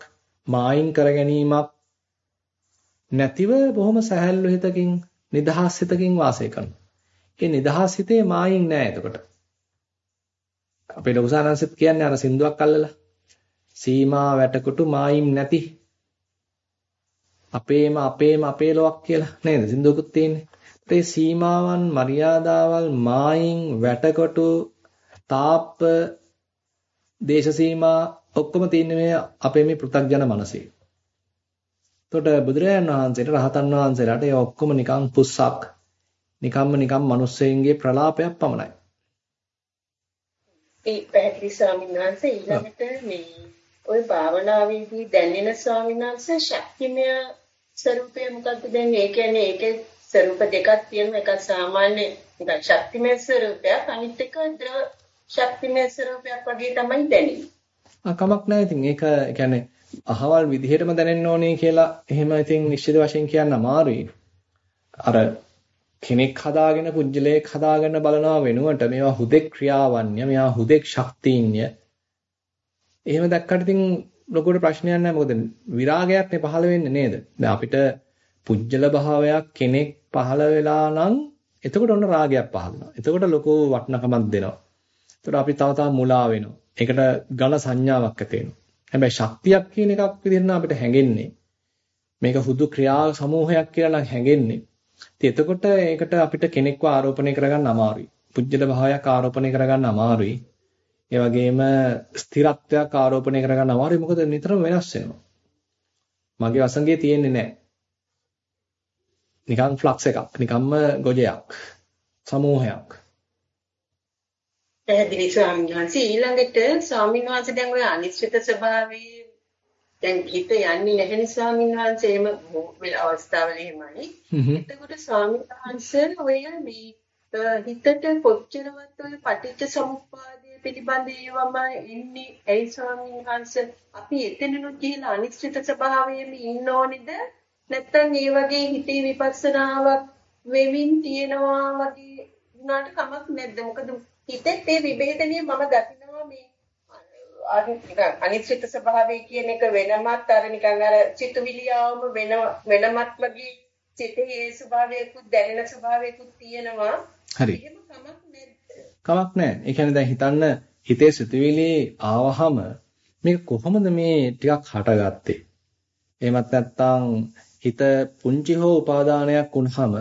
මායින් කර ගැනීමක් නැතිව බොහොම සැහැල්ලු හිතකින් නිදහස් හිතකින් වාසය කරනවා. ඒ නිදහස් හිතේ මායින් නෑ එතකොට. අපේ ලොකුසානන්සෙත් කියන්නේ අර සින්දුවක් අල්ලලා සීමා වැටකොටු මායිම් නැති අපේම අපේම අපේ ලොවක් කියලා නේද සින්දුවකුත් තියෙන්නේ. ඒ සීමාවන් මරියාදාවල් මායින් වැටකොටු තාප්ප දේශ සීමා ඔක්කොම තියෙන්නේ මේ අපේ මේ පෘථග්ජන මනසේ. එතකොට බුදුරජාණන් වහන්සේට රහතන් වහන්සේලාට ඒ ඔක්කොම නිකන් පුස්සක් නිකම්ම නිකම් මිනිස්සෙන්ගේ ප්‍රලාපයක් පමණයි. පැහැදිලි ස්වාමීන් වහන්සේ ඊළඟට මේ ওই භාවනාවේදී දැනෙන ස්වාමීන් වහන්සේ ශක්තිමය ස්වરૂපය මොකක්ද දැන් ඒ කියන්නේ ඒකේ ස්වરૂප දෙකක් තියෙනවා එකක් සාමාන්‍ය නිකන් ශක්තිමය ස්වરૂපයක් අනිත් එක ද්‍රව ශක්තිමය ස්වરૂපයක් වගේ තමයි දැනෙන්නේ. ආ කමක් නැහැ ඉතින් ඒක කියන්නේ අහවල් විදිහටම දැනෙන්න ඕනේ කියලා එහෙම ඉතින් නිශ්චිත වශයෙන් කියන්න අමාරුයි. අර කෙනෙක් හදාගෙන පුජ්‍යලයක් හදාගෙන බලනවා වෙනුවට මේවා හුදෙක් ක්‍රියාවන්‍ය මේවා හුදෙක් ශක්තියින්ය. එහෙම දැක්කට ඉතින් ලොකුට ප්‍රශ්නයක් නැහැ මොකද විරාගයක් නේ පහළ වෙන්නේ නේද? දැන් අපිට පුජ්‍යල භාවයක් කෙනෙක් පහළ වෙලා නම් එතකොට ඔන්න රාගයක් පහළ වෙනවා. එතකොට ලොකු වටිනකමක් දෙනවා. එතකොට අපි තව තව මුලා වෙනවා. ඒකට ඝන සංඥාවක් ඇති වෙනවා. හැබැයි ශක්තියක් කියන එකක් විදිහට අපිට හැඟෙන්නේ මේක හුදු ක්‍රියා සමූහයක් කියලා නම් හැඟෙන්නේ. ඉතින් එතකොට ඒකට අපිට කෙනෙක්ව ආරෝපණය කරගන්න අමාරුයි. පුජ්‍යල භාවයක් ආරෝපණය කරගන්න අමාරුයි. ඒ වගේම ස්ථිරත්වයක් ආරෝපණය කරගන්න අමාරුයි. මොකද නිතරම වෙනස් වෙනවා. මගේ වසංගයේ තියෙන්නේ නැහැ. නිකන් ෆ්ලක්ස් එකක්, නිකම්ම ගොජයක්, සමූහයක්. පැහැදිලි ස්වාමීන් වහන්සේ ඊළඟට ස්වාමීන් වහන්සේ දැන් ඔය අනිශ්චිත ස්වභාවයේ දැන් හිත යන්නේ නැහැ නේ ස්වාමීන් වහන්සේ. එහෙම අවස්ථාවල එහෙමයි. එතකොට ස්වාමීන් වහන්සේ ඔය මේ හිතට කොච්චරවත් ඔය පටිච්ච සමුප්පාදය පිළිබඳ ඒවම ඉන්නේ? ඇයි ස්වාමීන් වහන්සේ? අපි එතනනොත් ගිහලා අනිශ්චිත ස්වභාවයෙම ඉන්න ඕනේද? නැත්නම් ඒ වගේ හිතේ විපස්සනාවක් වෙමින් තියනවා වගේ වුණාට කමක් නැද්ද? මොකද හිතේ මේ විභේදනය මම දකිනවා මේ අනිශ්චිත ස්වභාවය කියන එක වෙනමත් අර නිකන් අර චිතුවිලියාවම වෙන වෙනමත් වගේ චිතේ ඒ ස්වභාවයකුත් දැනෙන ස්වභාවයකුත් තියෙනවා. හරි. එහෙම කමක් නැද්ද? කමක් නැහැ. ඒ කියන්නේ දැන් හිතන්න හිතේ සිතුවිලි ආවහම මේක කොහොමද මේ ටිකක් හටගත්තේ? එහෙමත් නැත්නම් හිත පුංචි හෝ උපාදානයක් වුණාම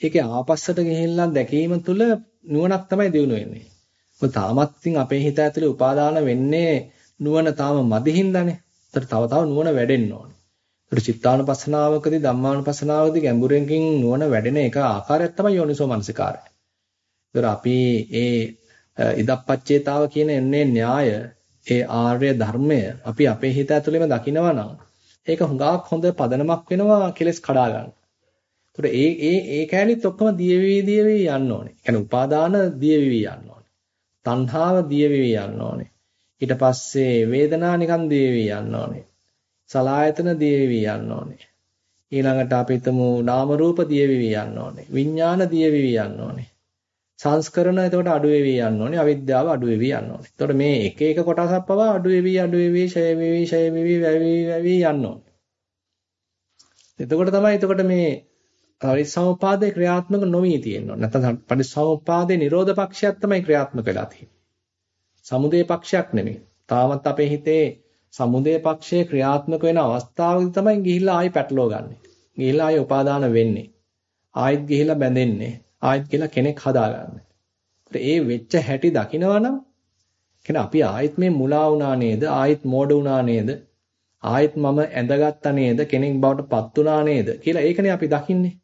ඒකේ ආපස්සට ගිහිල්ලා දැකීම තුළ නුවණක් තමයි දිනු වෙන්නේ. තාමත් අපේ හිත ඇතුලේ උපාදාන වෙන්නේ නුවණ තාම මදි හින්දානේ. ඒතර තව තව නුවණ වැඩෙන්න ඕනේ. ඒතර චිත්තානුපස්සනාවකදී ධම්මානුපස්සනාවකදී ගැඹුරෙන්කින් නුවණ වැඩෙන එක ආකාරයක් තමයි යෝනිසෝ මනසිකාරය. ඒතර අපි ඒ ඉදප්පච්චේතාව කියන එන්නේ න්‍යාය ඒ ආර්ය ධර්මය අපි අපේ හිත ඇතුළේම දකිනවා නම් ඒක හුඟක් හොඳ පදනමක් වෙනවා කෙලස් කඩා ගන්න. ඒතර ඒ ඒ ඒ කැලිත් ඔක්කොම දියවි දියවි යන්න ඕනේ. ඒ කියන්නේ උපාදාන දියවි යන්න ඕනේ. තණ්හාව දිය වෙවි යන්න ඕනේ. ඊට පස්සේ වේදනා නිකන් දිය වෙවි යන්න ඕනේ. සලායතන දිය වෙවි යන්න ඕනේ. ඊළඟට අපි හිතමු නාම රූප දිය වෙවි යන්න ඕනේ. විඥාන දිය වෙවි යන්න ඕනේ. සංස්කරණ එතකොට අඩු වෙවි යන්න ඕනේ. අවිද්‍යාව අඩු වෙවි යන්න ඕනේ. එතකොට මේ එක එක කොටසක් පවා අඩු වෙවි අඩු වෙවි ෂය වෙවි ෂය වෙවි වැවි වැවි යන්න ඕනේ. එතකොට තමයි එතකොට මේ පරිසම්පාදේ ක්‍රියාත්මක නොවී තියෙනවා. නැත්නම් පරිසම්පාදේ නිරෝධ පක්ෂයක් තමයි ක්‍රියාත්මක වෙලා තියෙන්නේ. සමුදේ පක්ෂයක් නෙමෙයි. තාමත් අපේ හිතේ සමුදේ පක්ෂයේ ක්‍රියාත්මක වෙන අවස්ථාවකදී තමයි ගිහිල්ලා ආයි පැටලව ගන්නෙ. ගිහිල්ලා ආයි උපාදාන වෙන්නේ. ආයිත් ගිහිල්ලා බැඳෙන්නේ. ආයිත් කියලා කෙනෙක් හදාගන්නේ. ඒ වෙච්ච හැටි දකිනවනම් කියන්නේ අපි ආයිත් මේ මුලා වුණා නේද? ආයිත් මෝඩ වුණා නේද? ආයිත් මම ඇඳගත්තා නේද? කෙනෙක් බවට පත් වුණා නේද? කියලා ඒකනේ අපි දකින්නේ.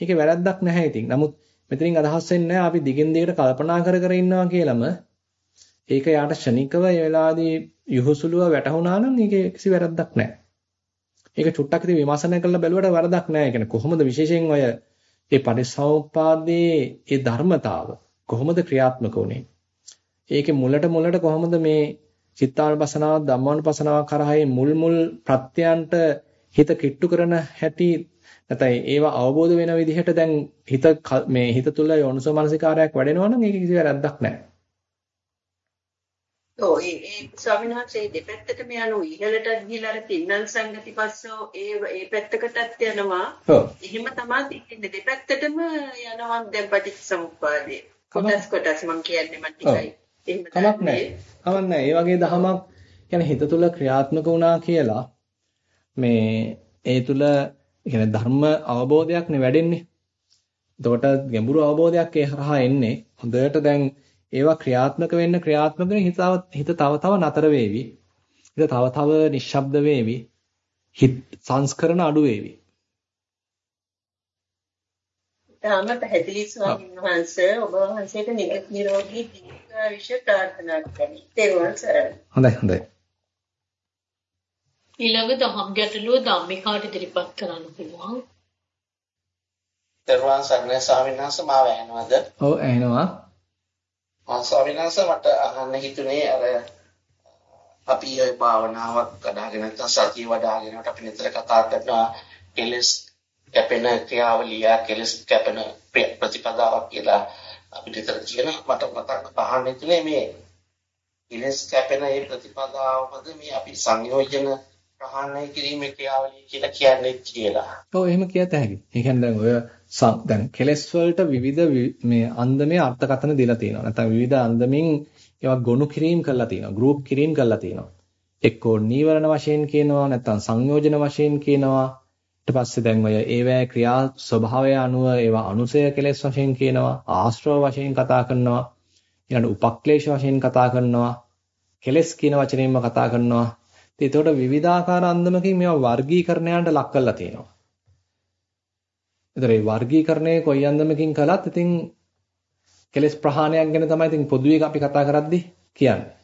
ඒකේ වැරද්දක් නැහැ ඉතින්. නමුත් මෙතනින් අදහස් වෙන්නේ අපි දිගින් දිගට කල්පනා කර කර ඉන්නවා කියලම ඒක යාට ෂණිකව ඒ වෙලාවේදී යහුසුලුව වැටහුණා නම් ඒකේ කිසි වැරද්දක් නැහැ. ඒක චුට්ටක් ඉතින් විමර්ශනය කරලා බැලුවට වැරදක් නැහැ. ඒ කියන්නේ කොහොමද විශේෂයෙන් ඔය ඒ පරිසෝපාදයේ ඒ ධර්මතාව කොහොමද ක්‍රියාත්මක වුනේ? ඒකේ මුලට මුලට කොහොමද මේ චිත්තානුපසනාව ධම්මානුපසනාව කරා මුල් මුල් ප්‍රත්‍යයන්ට හිත කිට්ටු කරන හැටි නැත්නම් ඒවා අවබෝධ වෙන විදිහට දැන් හිත මේ හිත තුල යෝනිසෝ මනසිකාරයක් වැඩෙනවා නම් ඒක කිසි වැරද්දක් නැහැ. ඔව් ඒ ස්වාමීන් වහන්සේ දෙපැත්තටම යනු ඉහළට ගිහිලා අර තින්නන් සංගති පස්සෝ ඒ ඒ පැත්තකටත් යනවා. ඔව්. එහෙම තමයි තියෙන්නේ දෙපැත්තටම යනවා දැන් පටිච්චසමුප්පාදේ. කොටස් කොටස් මම කියන්නේ මම ටිකයි. එහෙම කමක් නැහැ. කමක් නැහැ. ඒ වගේ දහමක් කියන්නේ හිත තුල ක්‍රියාත්මක වුණා කියලා මේ ඒ තුල කියන්නේ ධර්ම අවබෝධයක් නේ වැඩෙන්නේ. එතකොට ගැඹුරු අවබෝධයක් ඒ හරහා එන්නේ. හොඳට දැන් ඒවා ක්‍රියාත්මක වෙන්න ක්‍රියාත්මක වෙන හිත හිත තව තව නතර වේවි. හිත තව තව නිශ්ශබ්ද වේවි. හිත සංස්කරණ අඩු වේවි. තාම පැහැදිලි ස්වාමීන් වහන්සේ ඔබ වහන්සේට නිරෝගී දීර්ඝායුෂ ප්‍රාර්ථනා කරමි. තෙරුවන් සරණයි. හොඳයි හොඳයි. ඊළඟ දහම් ගැටලුව ධම්මිකාට ඉදිරිපත් කරන්න පුළුවන්. දරුවන් සරණයි ස්වාමීන් වහන්සේ මාව ඇහෙනවද? ඔව් ඇහෙනවා. ආ ස්වාමීන් වහන්සේ මට අහන්න හිතුනේ අර අපි ඔය භාවනාවක් කඩාගෙන නැත්නම් සතිය වඩාගෙනට අපි නිතර කතා කරනවා කෙලස් කැපෙන ක්‍රියාවලිය කෙලස් කැපෙන ප්‍රතිපදාවක් කියලා අපි නිතර කියන මට මතක් අහන්න හිතුනේ මේ කෙලස් කැපෙන මේ ප්‍රතිපදාවමද මේ අපි සංයෝජන ප්‍රහාණය කිරීමේ ක්‍රියාවලිය කියලා කියන්නේ කියලා. ඔව් එහෙම කියත හැකියි. ඒ කියන්නේ දැන් ඔය දැන් කෙලස් වලට විවිධ මේ අන්දමේ අර්ථකථන දීලා තියෙනවා. නැත්නම් විවිධ අන්දමින් ඒවා ගොනු කිරීම කරලා තියෙනවා. ගෲප් කිරීම කරලා තියෙනවා. එක්කෝ නීවරණ වශයෙන් කියනවා නැත්නම් සංයෝජන වශයෙන් කියනවා. ඊට පස්සේ දැන් ඔය ඒවැය ක්‍රියා ස්වභාවය අනුව ඒවා අනුසය කෙලෙස් වශයෙන් කියනවා ආශ්‍රව වශයෙන් කතා කරනවා ඊළඟ උපක්ලේශ වශයෙන් කතා කරනවා කෙලෙස් කියන වචනයෙන්ම කතා කරනවා ඉතින් ඒතකොට විවිධාකාර අන්දමකින් මේවා වර්ගීකරණයන්ට ලක් කරලා තියෙනවා. ඒතර මේ වර්ගීකරණය කොයි අන්දමකින් කළත් ඉතින් කෙලෙස් ප්‍රහාණයක් ගැන තමයි ඉතින් පොදුවේ අපි කතා කරද්දී කියන්නේ.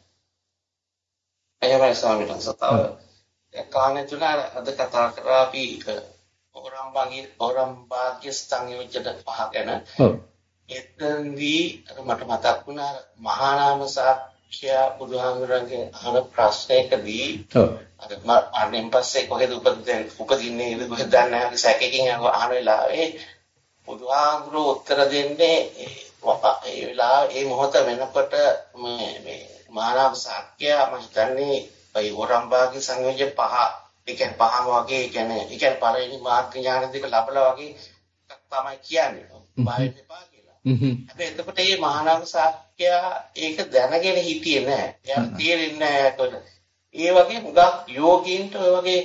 එහෙමයි ස්වාමීන් වහන්සේ. තව කාණේ තුන අද කතා කරා අපි ඕරම්බාගේ ඕරම්බාගේ සංයෝජන පහ ගැන. ඔව්. එතෙන්දී මට මතක් වුණා මහා නාම සාක්ෂ්‍ය බුදුහාමුදුරන්ගේ අහන ප්‍රශ්නයකදී ඔව්. අර අරෙන් පස්සේ කොහෙද උපදින්නේ උපදින්නේ කොහෙද දන්නේ නැහැ සැකකින් අහන වෙලාවේ බුදුහාමුදුරුවෝ උත්තර දෙන්නේ ඒ වෙලාව ඒ මොහොත වෙනකොට මේ මේ මානව සාක්‍ය මම හිතන්නේ ඒ වරම්බාගේ සංයෝජන පහ ඒ කියන්නේ පහම වගේ ඒ කියන්නේ ඒ කියන්නේ පළවෙනි මාර්ග ඥාන දෙක ලැබලා වගේ තමයි කියන්නේ වෙපා කියලා. හැබැයි එතකොට මේ මහානාම සාක්‍ය ඒක දැනගෙන හිටියේ නෑ. එයාට තේරෙන්නේ නෑ ඒ වගේ හුඟක් යෝගීන්ට ඔය වගේ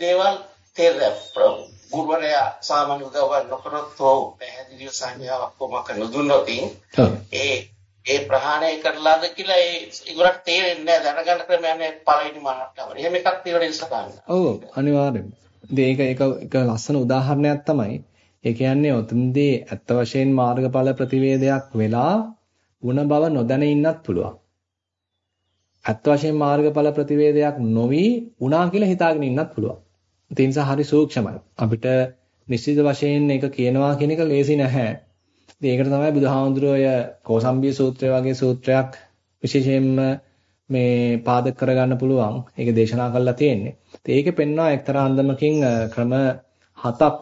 දේවල් තේරෙන්නේ ගුරුවරයා සාමාන්‍ය උදව්වක් නොකරොත් හෝ පැහැදිලිව සංඥාවක් කොමක නොදුන්නොත් ඒ ඒ ප්‍රහාණය කරලාද කියලා ඒ ඒගොල්ලන්ට තේරෙන්නේ නැහැ දැනගන්න ක්‍රමයන්නේ පළවෙනි මට්ටම. එහෙම එකක් තියෙන නිසා ගන්න. ඔව් අනිවාර්යෙන්ම. ඉතින් ඒක ඒක එක ලස්සන උදාහරණයක් තමයි. ඒ කියන්නේ ඔතනදී ඇත්ත වශයෙන් මාර්ගඵල ප්‍රතිවේදයක් වෙලා ಗುಣ බව නොදැන ඉන්නත් පුළුවන්. ඇත්ත වශයෙන් මාර්ගඵල ප්‍රතිවේදයක් නොවි වුණා කියලා හිතාගෙන ඉන්නත් පුළුවන්. ඒ නිසා හරි සූක්ෂමයි. අපිට නිශ්චිත වශයෙන් ඒක කියනවා කියන එක ලේසි නැහැ. ඉතින් ඒකට තමයි බුදුහාමුදුරුවෝ ඔය කෝසම්බිය සූත්‍රය වගේ සූත්‍රයක් විශේෂයෙන්ම මේ පාදක කරගන්න පුළුවන්. ඒක දේශනා කරලා තියෙන්නේ. ඉතින් ඒකේ පෙන්වනවා එක්තරා අන්දමකින් ක්‍රම හතක්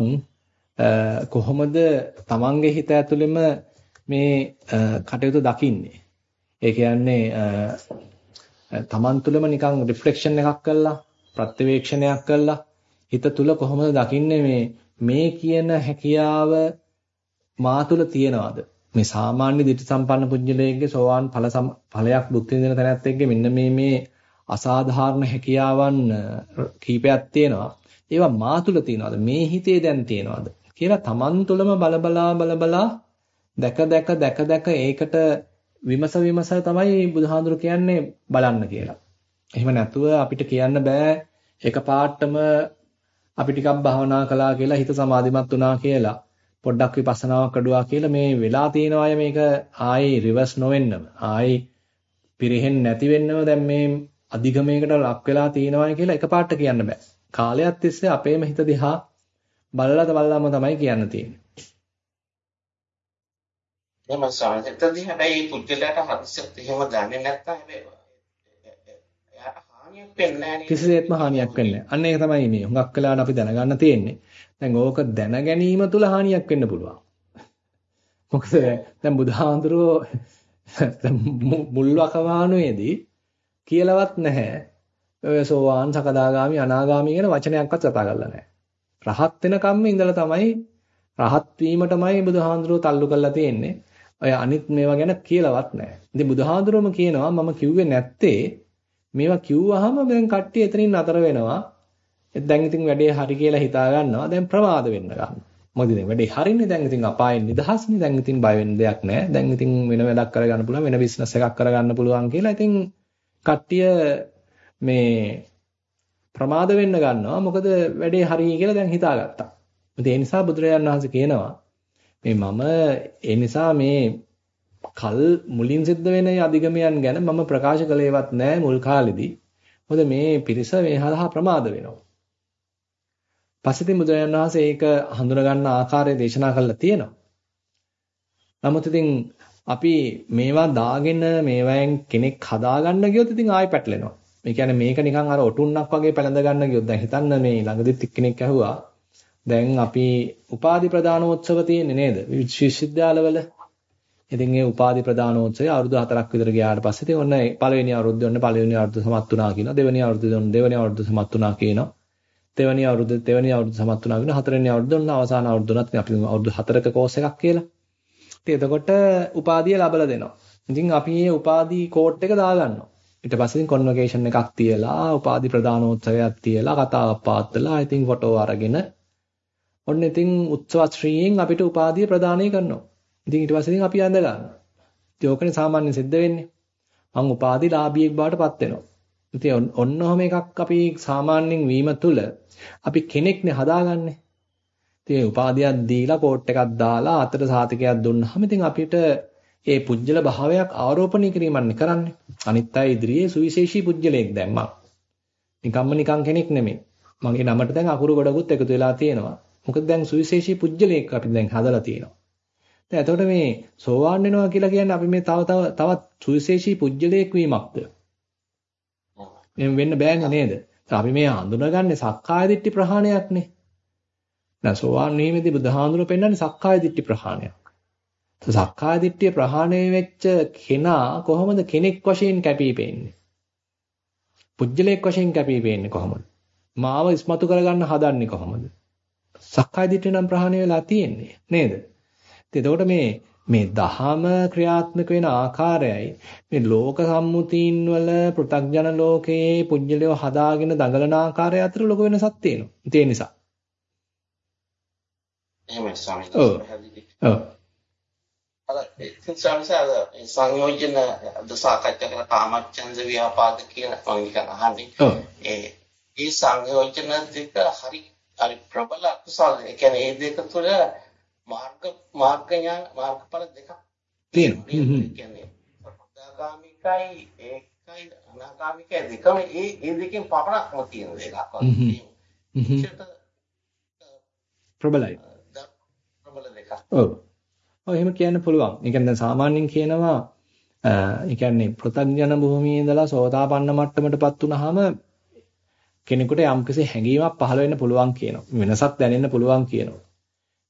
කොහොමද තමන්ගේ හිත ඇතුළෙම මේ කටයුතු දකින්නේ. ඒ කියන්නේ තමන් තුළම නිකන් රිෆ්ලෙක්ෂන් එකක් කළා, ප්‍රත්‍යවේක්ෂණයක් කළා. හිත තුල කොහොමද දකින්නේ මේ මේ කියන හැකියාව මා තුල තියනවාද? මේ සාමාන්‍ය දිට්ඨි සම්පන්න පුජ්‍යලයේ සෝවාන් ඵල ඵලයක් බුද්ධ විඳින තැනත් එක්ක මෙන්න මේ මේ අසාධාරණ හැකියාවන් කීපයක් තියෙනවා. ඒවා මා තුල තියනවාද? මේ හිතේ දැන් තියනවාද? කියලා තමන් තුළම බලබලා බලබලා දැක දැක දැක දැක ඒකට විමස විමස තමයි බුදුහාඳුර කියන්නේ බලන්න කියලා. එහෙම නැතුව අපිට කියන්න බෑ එකපාරටම අපි ටිකක් භාවනා කළා කියලා හිත සමාධිමත් වුණා කියලා පොඩ්ඩක් විපස්සනාවක් කඩුවා කියලා මේ වෙලා තියෙන අය මේක ආයේ රිවර්ස් නොවෙන්නම ආයේ පිරෙහෙන්නේ නැති වෙන්නම දැන් මේ අධිගමයකට ලක් වෙලා තියෙනවා කියලා එකපාරට කියන්න බෑ. කාලයක් තිස්සේ අපේම හිත දිහා බලලා බලලාම තමයි කියන්න තියෙන්නේ. එහෙම සාහිත්‍යදී හැබැයි පුද්ගලයාට හදිස්සියට එහෙම දන්නේ නැත්නම් හැබැයි කිසිසේත්ම හානියක් වෙන්නේ නැහැ. අන්න ඒක තමයි මේ හුඟක් වෙලාවට අපි දැනගන්න තියෙන්නේ. දැන් ඕක දැන ගැනීම තුල හානියක් වෙන්න පුළුවන්. මොකද දැන් බුදුහාඳුරෝ මුල් වකවානුවේදී කියලාවත් නැහැ. ඔය සෝවාන් සකදාගාමි අනාගාමි කියන වචනයක්වත් කතා කරලා නැහැ. රහත් වෙන කම්ම ඉඳලා තමයි රහත් වීමටමයි බුදුහාඳුරෝ තල්ලු කරලා තියෙන්නේ. ඔය අනිත් මේවා ගැන කියලාවත් නැහැ. ඉතින් බුදුහාඳුරෝම කියනවා මම කිව්වේ නැත්තේ මේවා කිව්වහම දැන් කට්ටිය එතනින් නතර වෙනවා. දැන් ඉතින් වැඩේ හරි කියලා හිතා ගන්නවා. දැන් ප්‍රමාද වෙන්න ගන්නවා. මොකද දැන් වැඩේ හරින්නේ දැන් ඉතින් අපායෙන් නිදහස්නේ. දැන් ඉතින් බය වෙන්න දෙයක් නැහැ. දැන් ඉතින් වෙන වැඩක් කරගන්න පුළුවන්. වෙන බිස්නස් එකක් කරගන්න පුළුවන් කියලා ඉතින් කට්ටිය මේ ප්‍රමාද වෙන්න ගන්නවා. මොකද වැඩේ හරි කියලා දැන් හිතාගත්තා. ඒ නිසා බුදුරජාණන් වහන්සේ කියනවා මේ මම ඒ නිසා මේ කල් මුලින් සිද්ධ වෙන අධිගමයන් ගැන මම ප්‍රකාශ කළේවත් නැහැ මුල් කාලෙදී. මොකද මේ පිරිස මේ හරහා ප්‍රමාද වෙනවා. පස්සේ බුදුරජාණන් වහන්සේ ඒක හඳුනා ගන්න ආකාරය දේශනා කළා තියෙනවා. නමුත් ඉතින් අපි මේවා දාගෙන මේවෙන් කෙනෙක් හදාගන්න ගියොත් ඉතින් ආයෙ පැටලෙනවා. මේ කියන්නේ මේක නිකන් අර ඔටුන්නක් වගේ පැලඳ ගන්න ගියොත් දැන් හිතන්න මේ ළඟදිත් එක්කෙනෙක් ඇහුවා දැන් අපි උපාධි ප්‍රදානෝත්සව තියෙන්නේ නේද? විශ්වවිද්‍යාලවල ඉතින් ඒ උපාධි ප්‍රදානෝත්සවය අවුරුදු 4ක් විතර ගියාට පස්සේ ඉතින් ඔන්න පළවෙනි අවුරුද්දේ ඔන්න පළවෙනි අවුරුද්ද සමත් වුණා කියනවා. දෙවෙනි අවුරුද්දේ ඔන්න දෙවෙනි අවුරුද්ද සමත් වුණා කියනවා. දෙවෙනි අවුරුද්ද දෙවෙනි අවුරුද්ද සමත් වුණා කියනවා. හතරවෙනි අවුරුද්ද ඔන්න අවසාන අවුරුද්ද උනත් අපි අවුරුදු 4ක කෝස් එකක් කියලා. ඉතින් එතකොට උපාධිය ලබලා දෙනවා. ඉතින් අපි මේ උපාධි කෝට් එක දාගන්නවා. ඊට පස්සේ කොන්වොකේෂන් එකක් තියලා උපාධි ප්‍රදානෝත්සවයක් තියලා කතාවක් පාත්තලා ඉතින් ෆොටෝ අරගෙන ඔන්න ඉතින් උත්සව ශ්‍රීයෙන් අපිට උපාධිය ප්‍රදානය කරනවා. ඉතින් ඊට පස්සේ ඉතින් අපි අඳ ගන්නවා. ඉතින් ඕකනේ සාමාන්‍යයෙන් සිද්ධ වෙන්නේ. මං උපාධිලාභියෙක් බවට පත් වෙනවා. ඉතින් ඔන්න ඔහම එකක් අපි සාමාන්‍යයෙන් වීම තුළ අපි කෙනෙක්නේ හදාගන්නේ. ඉතින් උපාධියක් දීලා කෝට් එකක් දාලා අතට සාතිකයක් දුන්නාම ඉතින් අපිට ඒ පුජ්‍යල භාවයක් ආරෝපණය කිරීමන්නේ කරන්නේ. අනිත් අය ඉදිරියේ සුවිශේෂී පුජ්‍යලයක් දැම්මා. නිකම්ම නිකම් කෙනෙක් නෙමෙයි. මගේ නමට දැන් අකුරු ගොඩකුත් එකතු වෙලා තියෙනවා. මොකද දැන් සුවිශේෂී පුජ්‍යලයක් අපි දැන් හදලා තියෙනවා. දැන් එතකොට මේ සෝවාන් වෙනවා කියලා කියන්නේ අපි මේ තව තව තවත් සුවිශේෂී පුජ්‍යලයක් වීමක්ද? එහෙම වෙන්න බෑනේ නේද? අපි මේ හඳුනගන්නේ සක්කාය දිට්ඨි ප්‍රහාණයක්නේ. දැන් සෝවාන් වීමේදී බුදුහාඳුන පෙන්වන්නේ සක්කාය දිට්ඨි ප්‍රහාණයක්. සක්කාය දිට්ඨිය ප්‍රහාණය වෙච්ච කෙනා කොහොමද කෙනෙක් වශයෙන් කැපී පෙනෙන්නේ? පුජ්‍යලයක් වශයෙන් කැපී පෙනෙන්නේ කොහොමද? මාව ඉස්මතු කරගන්න හදන්නේ කොහොමද? සක්කාය දිට්ඨිය නම් ප්‍රහාණය වෙලා තියෙන්නේ නේද? එතකොට මේ මේ දහම ක්‍රියාත්මක වෙන ආකාරයයි මේ ලෝක සම්මුතීන් වල පෘථග්ජන ලෝකයේ පුජ්‍යලව හදාගෙන දඟලන ආකාරය අතර ලොකු වෙනසක් තියෙනවා. ඒ නිසා. එහෙමයි ස්වාමීන් වහන්සේ. ඔව්. අර ඉතින් ස්වාමීන් සංයෝජන අද සාකච්ඡා කරන කාමච්ඡන්ද ව්‍යාපාද කියලා මම නිකන් අහන්නේ. ඒ ඒ සංයෝජන දෙක හරි හරි ප්‍රබල අකුසල. ඒ කියන්නේ මේ දෙක තුළ මාර්ග මාර්ග ඥාන මාර්ගඵල දෙකක් තියෙනවා. ඒ කියන්නේ සකදාගාමිකයි ඒකයි අනාගාමිකයි දෙකම ඒ ඒ දෙකෙන් පමණක්ම තියෙන දෙකක් වගේ. ප්‍රබලයි. ප්‍රබල දෙකක්. ඔව්. ඔව් එහෙම කියන්න පුළුවන්. ඒ කියන්නේ දැන් සාමාන්‍යයෙන් කියනවා ඒ කියන්නේ පෘථග්ජන භූමියේ ඉඳලා සෝතාපන්න මට්ටමටපත් වුනහම කෙනෙකුට යම්කිසි හැඟීමක් පහළ වෙන්න පුළුවන් කියනවා. වෙනසක් දැනෙන්න පුළුවන් කියනවා.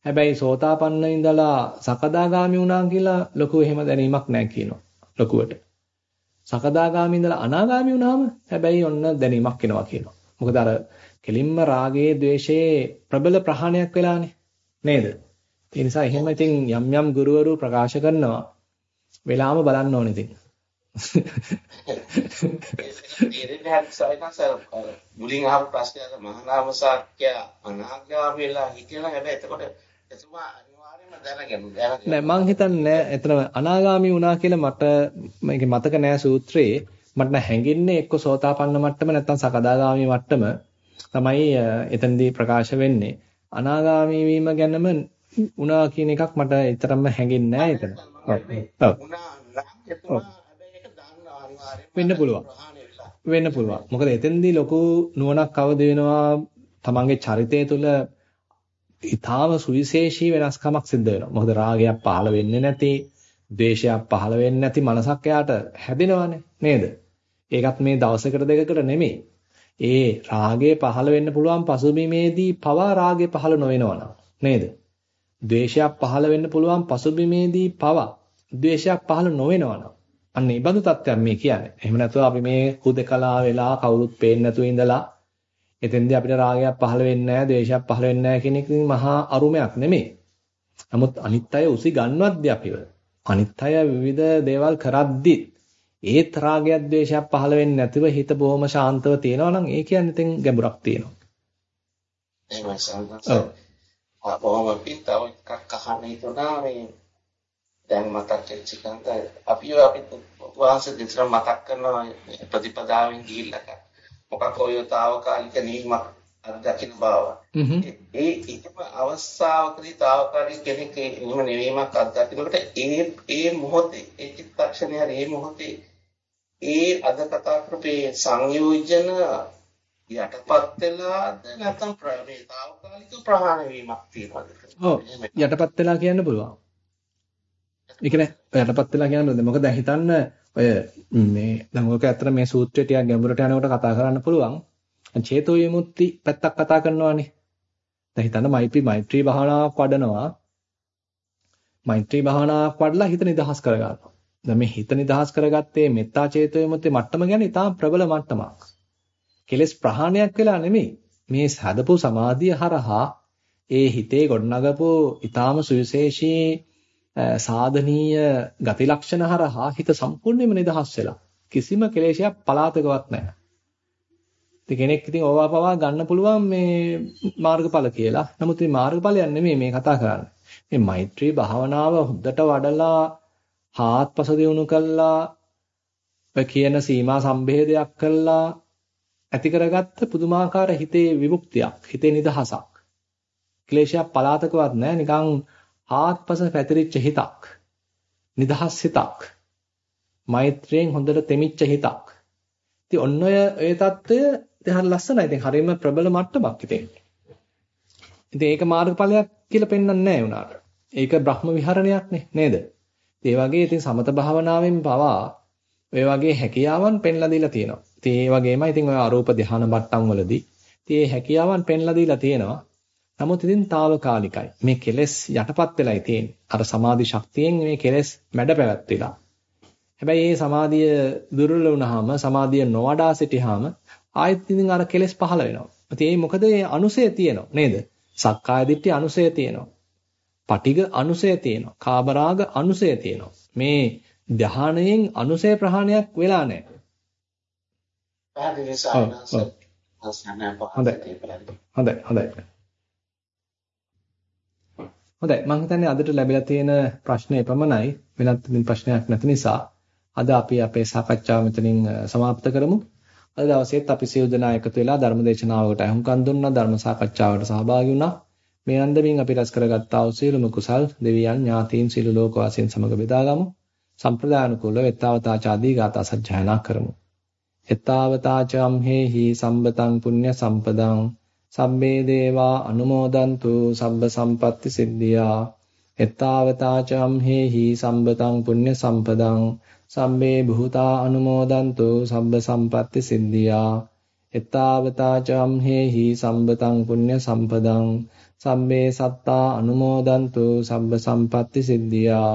හැබැයි සෝතාපන්න ඉඳලා සකදාගාමි වුණා කියලා ලොකු එහෙම දැනීමක් නැහැ කියනවා. ලොකුවට. සකදාගාමි ඉඳලා අනාගාමි වුණාම හැබැයි ඔන්න දැනීමක් එනවා කියනවා. මොකද අර කෙලින්ම රාගයේ ද්වේෂයේ ප්‍රබල ප්‍රහාණයක් වෙලානේ. නේද? ඒ නිසා එහෙම ඉතින් යම් යම් ගුරුවරු ප්‍රකාශ කරනවා. වෙලාම බලන්න ඕනේ ඉතින්. මුලින් අහපු ප්‍රශ්නයට මහානාම සාක්‍ය අනාගාමී වෙලා හිටියනම් හැබැයි එතකොට එතුමා නෑ මං හිතන්නේ එතන අනාගාමී වුණා කියලා මට මේක මතක නෑ සූත්‍රයේ මට හැඟෙන්නේ එක්ක සෝතාපන්න මට්ටම නැත්නම් සකදාගාමී මට්ටම තමයි එතනදී ප්‍රකාශ වෙන්නේ අනාගාමී වීම ගැනම වුණා කියන එකක් මට ඊතරම්ම හැඟෙන්නේ නෑ එතන. ඔව්. වෙන්න පුළුවන්. වෙන්න පුළුවන්. මොකද එතෙන්දී ලොකු නුවණක් අවදි වෙනවා තමන්ගේ චරිතය තුළ ඊටාම සුවිශේෂී වෙනස්කමක් සිද්ධ වෙනවා. මොකද රාගයක් පහළ වෙන්නේ නැති, ද්වේෂයක් පහළ වෙන්නේ නැති මනසක් එයාට හැදෙනවනේ නේද? ඒකත් මේ දවසකට දෙකකට නෙමෙයි. ඒ රාගය පහළ වෙන්න පුළුවන් පසුබිමේදී පවා රාගය පහළ නොවෙනවා නේද? ද්වේෂයක් පහළ වෙන්න පුළුවන් පසුබිමේදී පවා ද්වේෂයක් පහළ නොවෙනවා අන්න ඒ බඳු තත්ත්වයක් මේ කියන්නේ. එහෙම නැතුව අපි මේ හුදකලා වෙලා කවුරුත් පේන්නේ නැතුව ඉඳලා එතෙන්දී අපිට රාගයක් පහළ වෙන්නේ නැහැ, ද්වේෂයක් පහළ වෙන්නේ නැහැ කියන එක මහා අරුමයක් නෙමෙයි. නමුත් අනිත් අය උසි ගන්නවත්ද අපිව? අනිත් අය විවිධ දේවල් කරද්දි ඒත් රාගයක් ද්වේෂයක් පහළ වෙන්නේ නැතිව හිත බොහොම ශාන්තව තියෙනවා නම් ඒ කියන්නේ ඉතින් ගැඹුරක් තියෙනවා. එහෙමයි සම්පූර්ණ. අපෝම පිටව එකක් අහන්න හිතුණා මේ දැන් මතක් වෙච්ච කන්ද අපි අපි වාසය දෙතර මතක් කරනවා ප්‍රතිපදාවෙන් ගිහිල්ලා මොකක් ඔය తాවකාලික නීමක් අත්දකින්න බව. ඒ ඒකම අවස්ථාවකදී తాවකාලික කෙනෙක් එහෙම නෙවීමක් අත්දකින්නකොට ඒ ඒ මොහොතේ ඒ චිත්තක්ෂණය හරි ඒ මොහොතේ ඒ අද කතා කරපේ සංයෝජන යටපත් වෙලාද නැත්නම් ප්‍රමේ తాවකාලික ප්‍රහාණය වීමක් තියෙනවද? ඔව් යටපත් වෙලා කියන්න පුළුවන්. ඒ කියන්නේ යටපත් වෙලා කියන්නේ මොකද හිතන්න ඔය මේ දැන් ඔයක ඇත්තට මේ සූත්‍රය ටිකක් ගැඹුරට යනකොට කතා කරන්න පුළුවන්. චේතෝ විමුක්ති පැත්තක් කතා කරනවානේ. දැන් හිතන්න මෛත්‍රී මෛත්‍රී භාවනාවක් වඩනවා. මෛත්‍රී භාවනාවක් වඩලා හිත නිදහස් කරගන්නවා. දැන් මේ හිත නිදහස් කරගත්තේ මෙත්තා චේතෝ විමුක්ති මට්ටම කියන්නේ ඉතාම ප්‍රබල මට්ටමක්. කෙලස් ප්‍රහාණයක් වෙලා නෙමෙයි. මේ හදපු සමාධිය හරහා ඒ හිතේ ගොඩනගපු ඊටාම සුවිශේෂී සාධනීය ගති ලක්ෂණ හරහා හිත සම්පූර්ණයෙන්ම නිදහස් වෙලා කිසිම කෙලෙසයක් පලාතකවත් නැහැ. ඉතින් කෙනෙක් ඉතින් ඕවා පවා ගන්න පුළුවන් මේ මාර්ගඵල කියලා. නමුත් මේ මාර්ගඵලයක් නෙමෙයි මේ කතා කරන්නේ. මේ මෛත්‍රී භාවනාව හොඳට වඩලා හාත්පස දියුණු කළා ඔය කියන සීමා සම්භේදයක් කළා ඇති කරගත්ත පුදුමාකාර හිතේ විමුක්තියක් හිතේ නිදහසක්. ක්ලේශයක් පලාතකවත් නැහැ. නිකන් ආත්පස පැතිරිච්ච හිතක්. නිදහස් හිතක්. මෛත්‍රියෙන් හොඳට තෙමිච්ච හිතක්. ඉතින් ඔන්න ඔය ඒ தত্ত্বය ඉතින් හරිය ලස්සනයි. ඉතින් හරියම ප්‍රබල මට්ටමක් ඉතින්. ඉතින් ඒක මාර්ගඵලයක් කියලා පෙන්වන්නේ නැහැ උනාට. ඒක බ්‍රහ්ම විහරණයක්නේ නේද? ඒ වගේ ඉතින් සමත භාවනාවෙන් පවා ඔය වගේ හැකියාවන් පෙන්ලා දීලා තියෙනවා. ඉතින් ඒ වගේමයි ඉතින් ඔය අරූප ධාන මට්ටම් වලදී ඉතින් මේ හැකියාවන් පෙන්ලා දීලා තියෙනවා. නමුත් ඉතින් తాවකාලිකයි. මේ කෙලෙස් යටපත් වෙලායි තියෙන්නේ. අර සමාධි ශක්තියෙන් මේ කෙලෙස් මැඩ පැවැත්විලා. හැබැයි මේ සමාධිය දුර්වල වුණාම සමාධිය නොවඩා සිටියාම ආයෙත් ඉතින් අර කෙලෙස් පහළ වෙනවා. ඉතින් ඒ මොකද මේ අනුසය තියෙනවා නේද? සක්කාය දිට්ඨි අනුසය තියෙනවා. පටිග අනුසය තියෙනවා. කාබරාග අනුසය තියෙනවා. මේ ධානයෙන් අනුසය ප්‍රහාණයක් වෙලා නැහැ. පැහැදිලි සායනස. හොඳයි. හොඳයි. හොඳයි. හොඳයි මම හිතන්නේ අදට ලැබිලා තියෙන ප්‍රශ්නේ පමණයි වෙනත් ප්‍රශ්නයක් නැති නිසා අද අපි අපේ සාකච්ඡාව මෙතනින් સમાપ્ત කරමු. අද දවසේත් අපි සියලු දෙනා එකතු වෙලා ධර්ම දේශනාවකට අහුම්කම් දුන්නා ධර්ම සාකච්ඡාවට සහභාගී වුණා. මේ අන්දමින් අපි රැස් කරගත්තා වූ සියලුම කුසල් දෙවියන් ඥාතීන් සියලු ලෝකවාසීන් සමග බෙදාගමු. සම්ප්‍රදානුකූලව එත්තාවතාචාදී ගාථා සජ්ජායනා කරමු. එත්තාවතාචම් හේහි සම්බතං පුඤ්ඤ සම්පදං සම්මේ දේවා අනුමෝදන්තු සබ්බ සම්පatti සිද්ධියා. එත්තාවතාචම් හේහි සම්බතං පුඤ්ඤ සම්පදං සම්මේ භූතා අනුමෝදන්තු සබ්බ සම්පatti සිද්ධියා. එත්තාවතාචම් හේහි සම්බතං පුඤ්ඤ සම්පදං සම්මේ සත්තා අනුමෝදන්තු සබ්බ සම්පatti සිද්ධියා.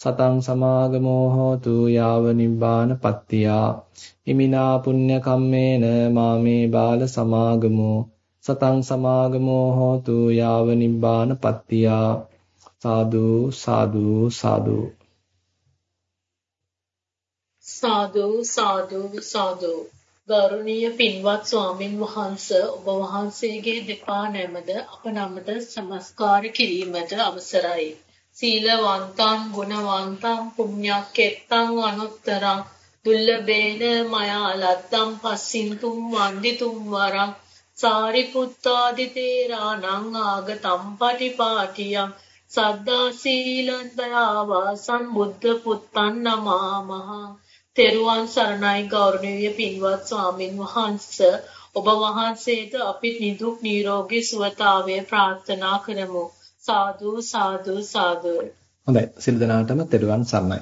සතං සමාගමෝ හෝතු යාව නිබ්බාන පත්තියා. ඉමිනා පුඤ්ඤ කම්මේන මාමේ බාල සමාගමෝ. සතං සමාගමෝ හෝතු යාව නිබ්බාන පත්තියා. සාදු සාදු සාදු. සාදු සාදු සාදු. ගෞරවනීය පින්වත් ස්වාමින් වහන්සේ ඔබ වහන්සේගේ දෙපා නැමද අප නමද සමස්කාර කිරීමට අවසරයි. සීලවන්තං ගුණවන්තං පුඤ්ඤක්කෙත්තං අනුත්තරං දුල්ලබේන මයා ලද්දම් පස්සින්තුම් වන්දිතුම් වරං සාරිපුත්තාදි තේරාණං ආගතම් පටිපාටියං සද්දා සීලං දයාවා සම්බුද්ධ පුත්තන් නමාමහ. තෙරුවන් සරණයි ගෞරවනීය පින්වත් ස්වාමින් වහන්සේ. ඔබ වහන්සේට අපි නිදුක් නිරෝගී සුවතාවය ප්‍රාර්ථනා කරමු. සාදු සාදු සාදු. හොඳයි. සිල් දනාටම තෙරුවන් සරණයි.